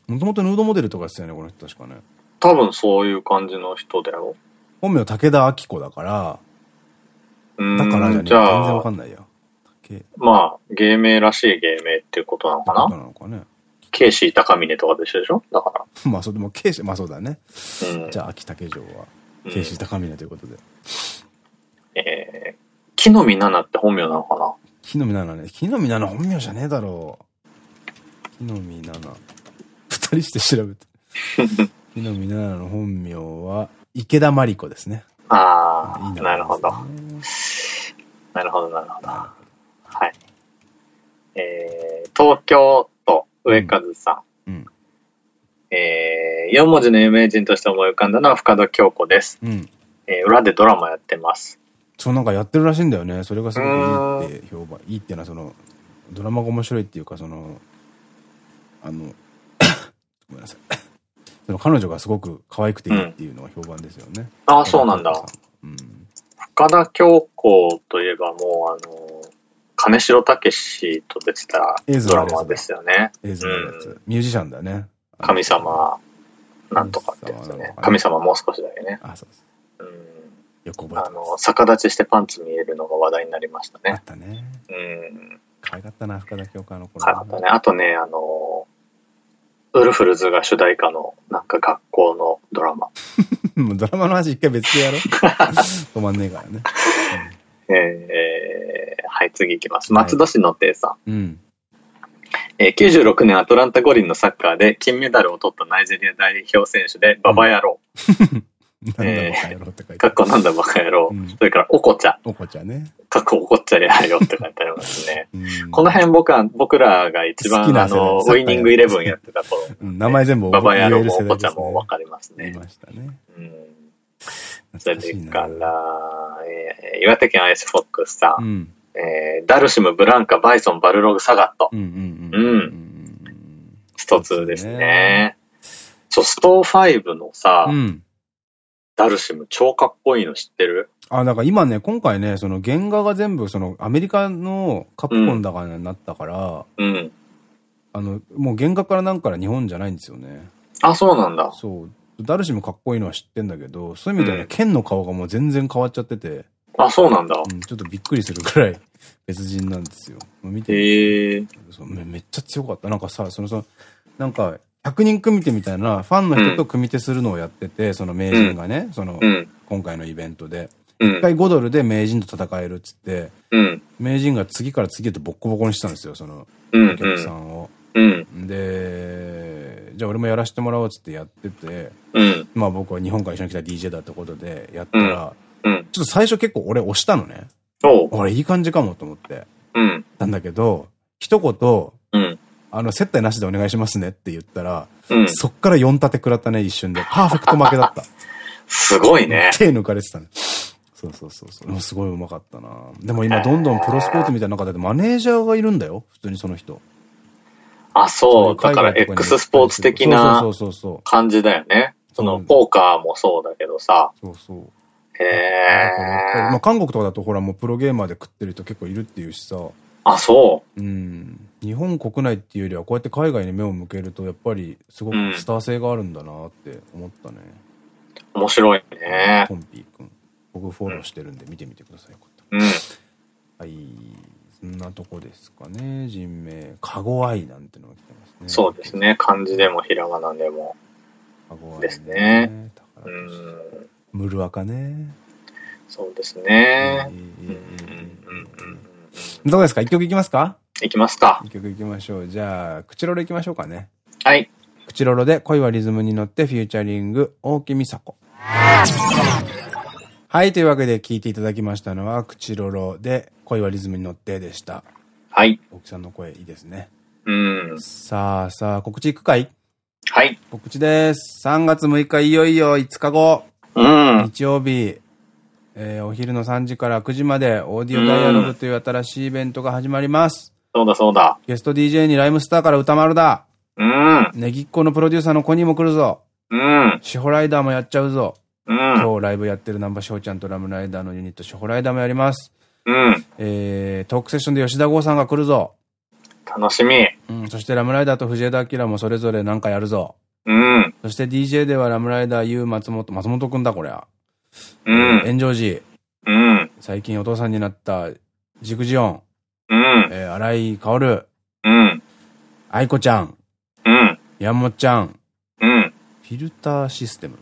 う？もともとヌードモデルとかしてたよね、この人確かね。多分そういう感じの人だよ。本名武田明子だから、だからじゃね全然わかんないや。まあ、芸名らしい芸名っていうことなのかな？なのかね。ケイシー高峰とかで一緒でしょ？だから。まあ、それもケイシー、まあそうだね。うん、じゃあ、秋竹城は、ケイシー高峰ということで。うん、えー、木の実奈々って本名なのかな？木の実奈々ね。木の実奈々本名じゃねえだろう。木の実奈々。二人して調べて。木の実奈々の本名は、池田真理子ですね。ああ、いいなるほど。なるほど、なるほど。はい。えー、東京都上和さん。うん、えー、4文字の有名人として思い浮かんだのは深田恭子です。うん、えー、裏でドラマやってます。そう、なんかやってるらしいんだよね。それがすごくいいって評判。いいっていうのは、その、ドラマが面白いっていうか、その、あの、ごめんなさい。その彼女がすごく可愛くていいっていうのが評判ですよね。うん、ああ、そうなんだ。うん、深田恭子といえばもう、あの、金城武と出てたドラマですよね。映像のやつ。ミュージシャンだね。神様、なんとかってやつね。神様もう少しだけね。あ、そうです。うん。よく覚えてあの、逆立ちしてパンツ見えるのが話題になりましたね。あったね。うん。可愛かったな、深田恭子の頃。可愛かったね。あとね、あの、ウルフルズが主題歌のなんか学校のドラマ。もうドラマの話一回別でやろう。止まんねえからね。うん、えー、はい、次いきます。松戸市の亭さん。うん、えー、96年アトランタ五輪のサッカーで金メダルを取ったナイジェリア代表選手で、ババ野郎。うんえー、かっこなんだバカ野郎。それから、おこちゃ。おこちゃね。かっこおこっちゃりゃよって書いてありますね。この辺僕は、僕らが一番あの、ウイニングイレブンやってた頃。名前全部ババ野郎もおこちゃもわかりますね。いましたね。うん。それから、え岩手県アイスフォックスさん。えダルシム、ブランカ、バイソン、バルログ、サガット。うん。スト2ですね。そう、ストー5のさ、ダルシム超かっこいいの知ってる？あ、だから今ね、今回ね、その原画が全部そのアメリカのカプコンだからになったから、うん。あの、もう原画からなんから日本じゃないんですよね。あ、そうなんだ。そう。ダルシムかっこいいのは知ってんだけど、そういう意味ではね、うん、剣の顔がもう全然変わっちゃってて。あ、そうなんだ。うん、ちょっとびっくりするくらい 別人なんですよ。見てへえめ。めっちゃ強かった。なんかさ、そのさ、なんか、100人組手みたいな、ファンの人と組手するのをやってて、その名人がね、その、今回のイベントで。一回5ドルで名人と戦えるっつって、名人が次から次へとボッコボコにしたんですよ、その、お客さんを。で、じゃあ俺もやらせてもらおうっつってやってて、まあ僕は日本から一緒に来た DJ だってことでやったら、ちょっと最初結構俺押したのね。俺いい感じかもと思って。なんだけど、一言、あの、接待なしでお願いしますねって言ったら、うん、そっから4立て食らったね、一瞬で。パーフェクト負けだった。すごいね。手抜かれてたね。そうそうそうそう。すごいうまかったな。でも今どんどんプロスポーツみたいな中でマネージャーがいるんだよ。普通にその人。あ、そう。だから X スポーツ的な感じだよね。その、ポーカーもそうだけどさ。そうそう。へえ。まあ韓国とかだとほらもうプロゲーマーで食ってる人結構いるっていうしさ。あ、そう。うん。日本国内っていうよりはこうやって海外に目を向けるとやっぱりすごくスター性があるんだなって思ったね。うん、面白いね。トンピーくん。僕フォローしてるんで見てみてください。うん。はい。そんなとこですかね。人名。かごあいなんてのが来てますね。そうですね。漢字でもひらがなでも。かごあい、ね。ですね。うん。ムルアカね。そうですね。どうですか？一曲いきますか？いきますか。一曲いきましょう。じゃあ、クチロロいきましょうかね。はい。クチロロで恋はリズムに乗ってフューチャリング大木美佐子。はい、というわけで聞いていただきましたのは、クチロロで恋はリズムに乗ってでした。はい。大木さんの声いいですね。うん。さあさあ、告知いくかい？はい。告知です。3月6日いよいよ5日後。うん。日曜日、えー、お昼の3時から9時までオーディオダイアログという新しいイベントが始まります。そうだそうだ。ゲスト DJ に RHYMESTER から宇多丸だ。うん。 Negicco のプロデューサーの connie も来るぞ。うん。志帆ライダーもやっちゃうぞ。うん。今日ライブやってる南波志帆ちゃんと RAM RIDER のユニット志帆ライダーもやります。うん。えー、トークセッションで吉田豪さんが来るぞ。楽しみ。うん。そして RAM RIDER と藤枝明もそれぞれ何かやるぞ。うん。そして DJ では RAM RIDER、ユー、松本、松本くんだ、こりゃ。うん。炎上寺。うん。最近お父さんになった、ジグジオン。うん。えー、荒井薫。うん。愛子ちゃん。うん。やんもちゃん。うん。フィルターシステム。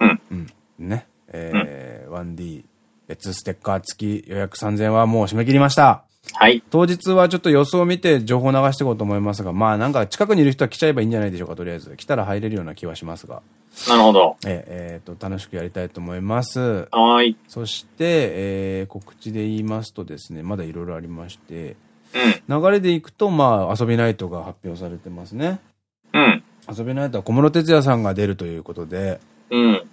うん。うん。ね。えー、1D 別ステッカー付き予約3000はもう締め切りました。はい。当日はちょっと予想を見て情報流していこうと思いますが、まあなんか近くにいる人は来ちゃえばいいんじゃないでしょうか、とりあえず。来たら入れるような気はしますが。なるほど。ええー、と、楽しくやりたいと思います。はい。そして、えー、告知で言いますとですね、まだいろいろありまして、うん、流れでいくと、まあ、遊びナイトが発表されてますね。うん。遊びナイトは小室哲哉さんが出るということで、うん。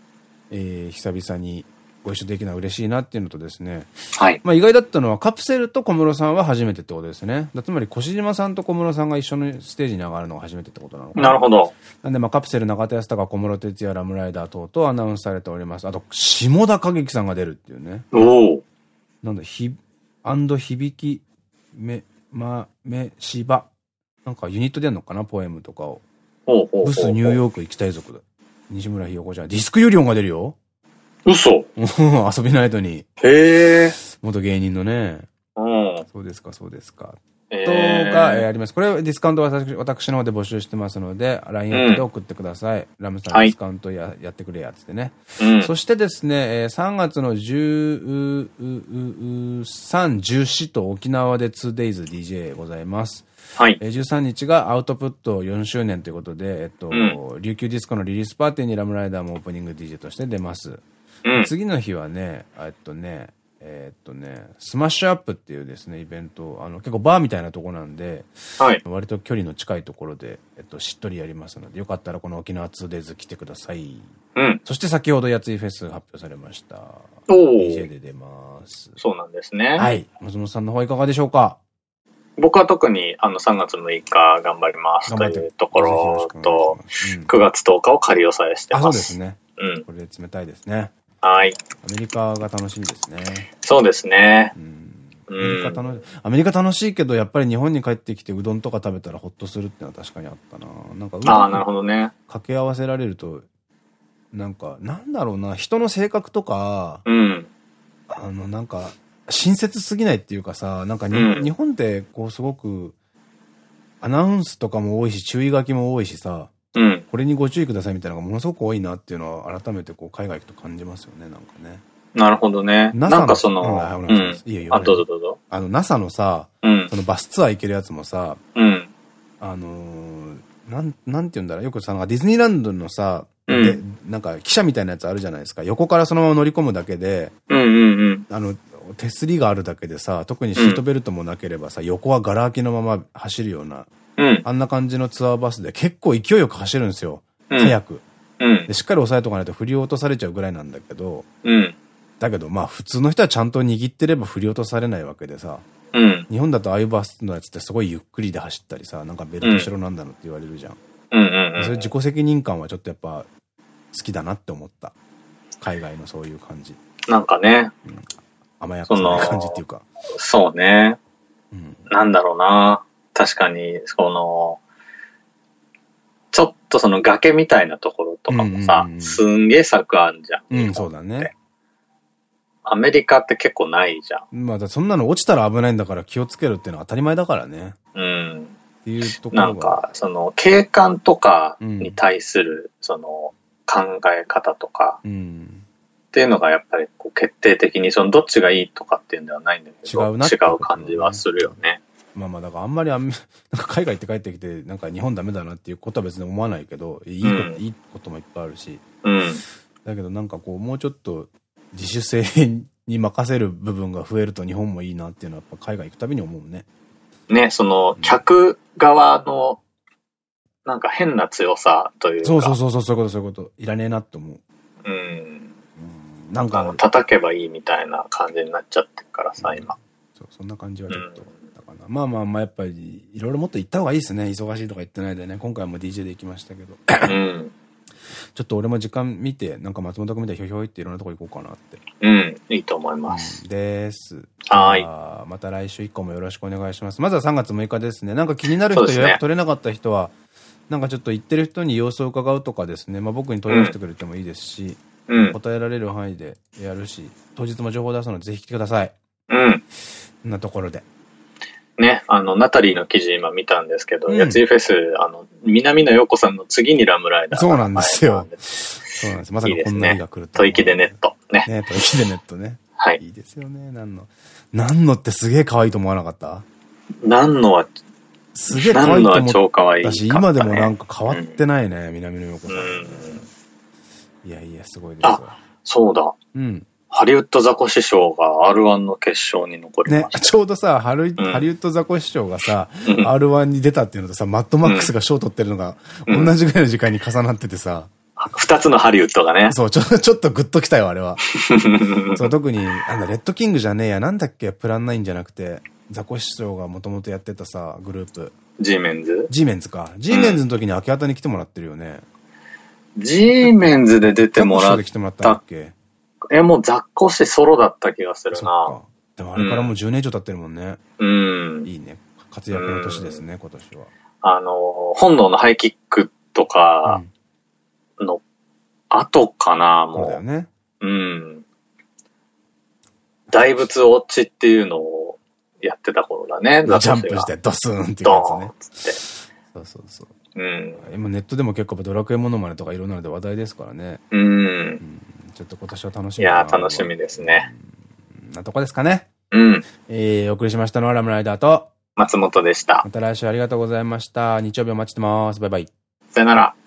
えー、久々にご一緒できるのは嬉しいなっていうのとですね。はい。まあ意外だったのはカプセルと小室さんは初めてってことですね。つまり越島さんと小室さんが一緒のステージに上がるのが初めてってことなのかな。なるほど。なんでまあカプセル中田康隆、小室哲也、ラムライダー等々アナウンスされております。あと、下田景樹さんが出るっていうね。おお。なんだ、ひ、アンド響き、め、ま、め、しば。なんかユニットでやるのかな？ポエムとかを。ブスニューヨーク行きたい族だ。西村ひよこちゃん。ディスクユリオンが出るよ。嘘 遊びナイトに。へえ。元芸人のね。うん。そうですか、そうですか。えー、とが、えー、あります。これディスカウントは私私の方で募集してますので、LINE アップで送ってください。うん、ラムさんディスカウントや,、やってくれやつってね。うん、そしてですね、えー、3月の13、14と沖縄で 2daysDJ ございます。はい。えー、13日がアウトプット4周年ということで、えっと、うん、琉球ディスコのリリースパーティーにラムライダーもオープニング DJ として出ます。うん、次の日はね、えっとね、えー、っとね、スマッシュアップっていうですね、イベント、あの、結構バーみたいなとこなんで、はい。割と距離の近いところで、えっと、しっとりやりますので、よかったらこの沖縄 2days 来てください。うん。そして先ほどやついフェス発表されました。お DJ で出ます。そうなんですね。はい。松本さんの方いかがでしょうか？僕は特にあの3月6日頑張りますというところと、9月10日を仮押さえしてます。あ、そうですね。うん。これで冷たいですね。はい。アメリカが楽しみですね。そうですね。うん。アメリカ楽しい、アメリカ楽しいけど、やっぱり日本に帰ってきてうどんとか食べたらほっとするってのは確かにあったな。なんか、ああ、なるほどね。掛け合わせられると、なんか、なんだろうな、人の性格とか、うん。あの、なんか、親切すぎないっていうかさ、なんかに、うん、日本ってこうすごく、アナウンスとかも多いし、注意書きも多いしさ、うん、これにご注意くださいみたいなのがものすごく多いなっていうのは改めてこう海外行くと感じますよね、なんかね。なるほどね。なんかその、うん、いいよいいよ。あ、どうぞどうぞ。あの、NASA のさ、うん、そのバスツアー行けるやつもさ、うん、あのー、なん、なんて言うんだろう、よくさ、ディズニーランドのさ、うん、で、なんか、汽車みたいなやつあるじゃないですか。横からそのまま乗り込むだけで。あの、手すりがあるだけでさ、特にシートベルトもなければさ、横はガラ空きのまま走るような、うん、あんな感じのツアーバスで結構勢いよく走るんですよ。早く。うん、でしっかり押さえとかないと振り落とされちゃうぐらいなんだけど、うん、だけどまあ普通の人はちゃんと握ってれば振り落とされないわけでさ、うん、日本だとああいうバスのやつってすごいゆっくりで走ったりさ、なんかベルトしろなんだのって言われるじゃん。それ自己責任感はちょっとやっぱ好きだなって思った。海外のそういう感じ。なんかね。うん、甘やかな感じっていうか。そうね。うん、なんだろうな。確かに、その、ちょっとその崖みたいなところとかもさ、すんげえ柵あんじゃん。うん、そうだね。アメリカって結構ないじゃん。まあ、そんなの落ちたら危ないんだから気をつけるっていうのは当たり前だからね。うん。っていうところなんか、その、景観とかに対する、その、考え方とか、うん、っていうのがやっぱりこう決定的に、その、どっちがいいとかっていうんではないんだけど、違うな、ね、違う感じはするよね。まあまあ、だからあんまりあん、なんか海外行って帰ってきて、なんか日本ダメだなっていうことは別に思わないけど、いいこと、うん、いいこともいっぱいあるし。うん。だけどなんかこう、もうちょっと自主性に任せる部分が増えると日本もいいなっていうのはやっぱ海外行くたびに思うね。ね、その、客側の、なんか変な強さというか。そうそうそうそう、そういうことそういうこと。いらねえなって思う。うん。うんなんか。叩けばいいみたいな感じになっちゃってるからさ、今。そう、そんな感じはちょっと。だかな。まあまあまあ、やっぱり、いろいろもっと行った方がいいですね。忙しいとか言ってないでね。今回も DJ で行きましたけど。うん。ちょっと俺も時間見て、なんか松本君みたいにひょひょいっていろんなとこ行こうかなって。うん、いいと思います。うん、です。はい。また来週以降もよろしくお願いします。まずは3月6日ですね。なんか気になる人、予約取れなかった人は、なんかちょっと行ってる人に様子を伺うとかですね。まあ僕に問い合わせてくれてもいいですし、うん、答えられる範囲でやるし、当日も情報出すのでぜひ来てください。うん。んなところで。ね、あの、ナタリーの記事今見たんですけど、うん、やついフェス、あの、南野陽子さんの次にラムライダー。そうなんですよ。そうなんです。まさかこんな日が来ると。吐息でネット。ね。ね、吐息でネットね。はい。いいですよね、なんの。なんのってすげえ可愛いと思わなかった？なんのは、すげえ可愛いと思った超可愛い。し、今でもなんか変わってないね、南野陽子さん。いやいや、すごいですあ、そうだ。うん。ハリウッドザコシショウが R1 の決勝に残りました。ね、ちょうどさ、ハリ,、ハリウッドザコシショウがさ、R1 に出たっていうのとさ、マッドマックスが賞取ってるのが、同じぐらいの時間に重なっててさ。二つのハリウッドがね。そう、ちょ、ちょっとグッときたよ、あれは。そう、特に、なんだ、レッドキングじゃねえや、なんだっけ、プランナインじゃなくて、ザコシショウがもともとやってたさ、グループ。G メンズ ?G メンズか。G メンズの時に明け方に来てもらってるよね。G メンズで出てもらったっけ？え、もうザコシソロだった気がするな。でもあれからもう10年以上経ってるもんね。うん。いいね。活躍の年ですね、今年は。あの、本能のハイキックとかの後かな、もう。そうだよね。うん。大仏落ちっていうのをやってた頃だね。ジャンプしてドスンっていうやつね。そうそうそう。うん。今ネットでも結構ドラクエモノマネとかいろんなので話題ですからね。うん。うんちょっと今年は楽しみいや楽しみですね。なとこですかね。うん。えー、お送りしましたのはラムライダーと、松本でした。また来週ありがとうございました。日曜日お待ちしてます。バイバイ。さよなら。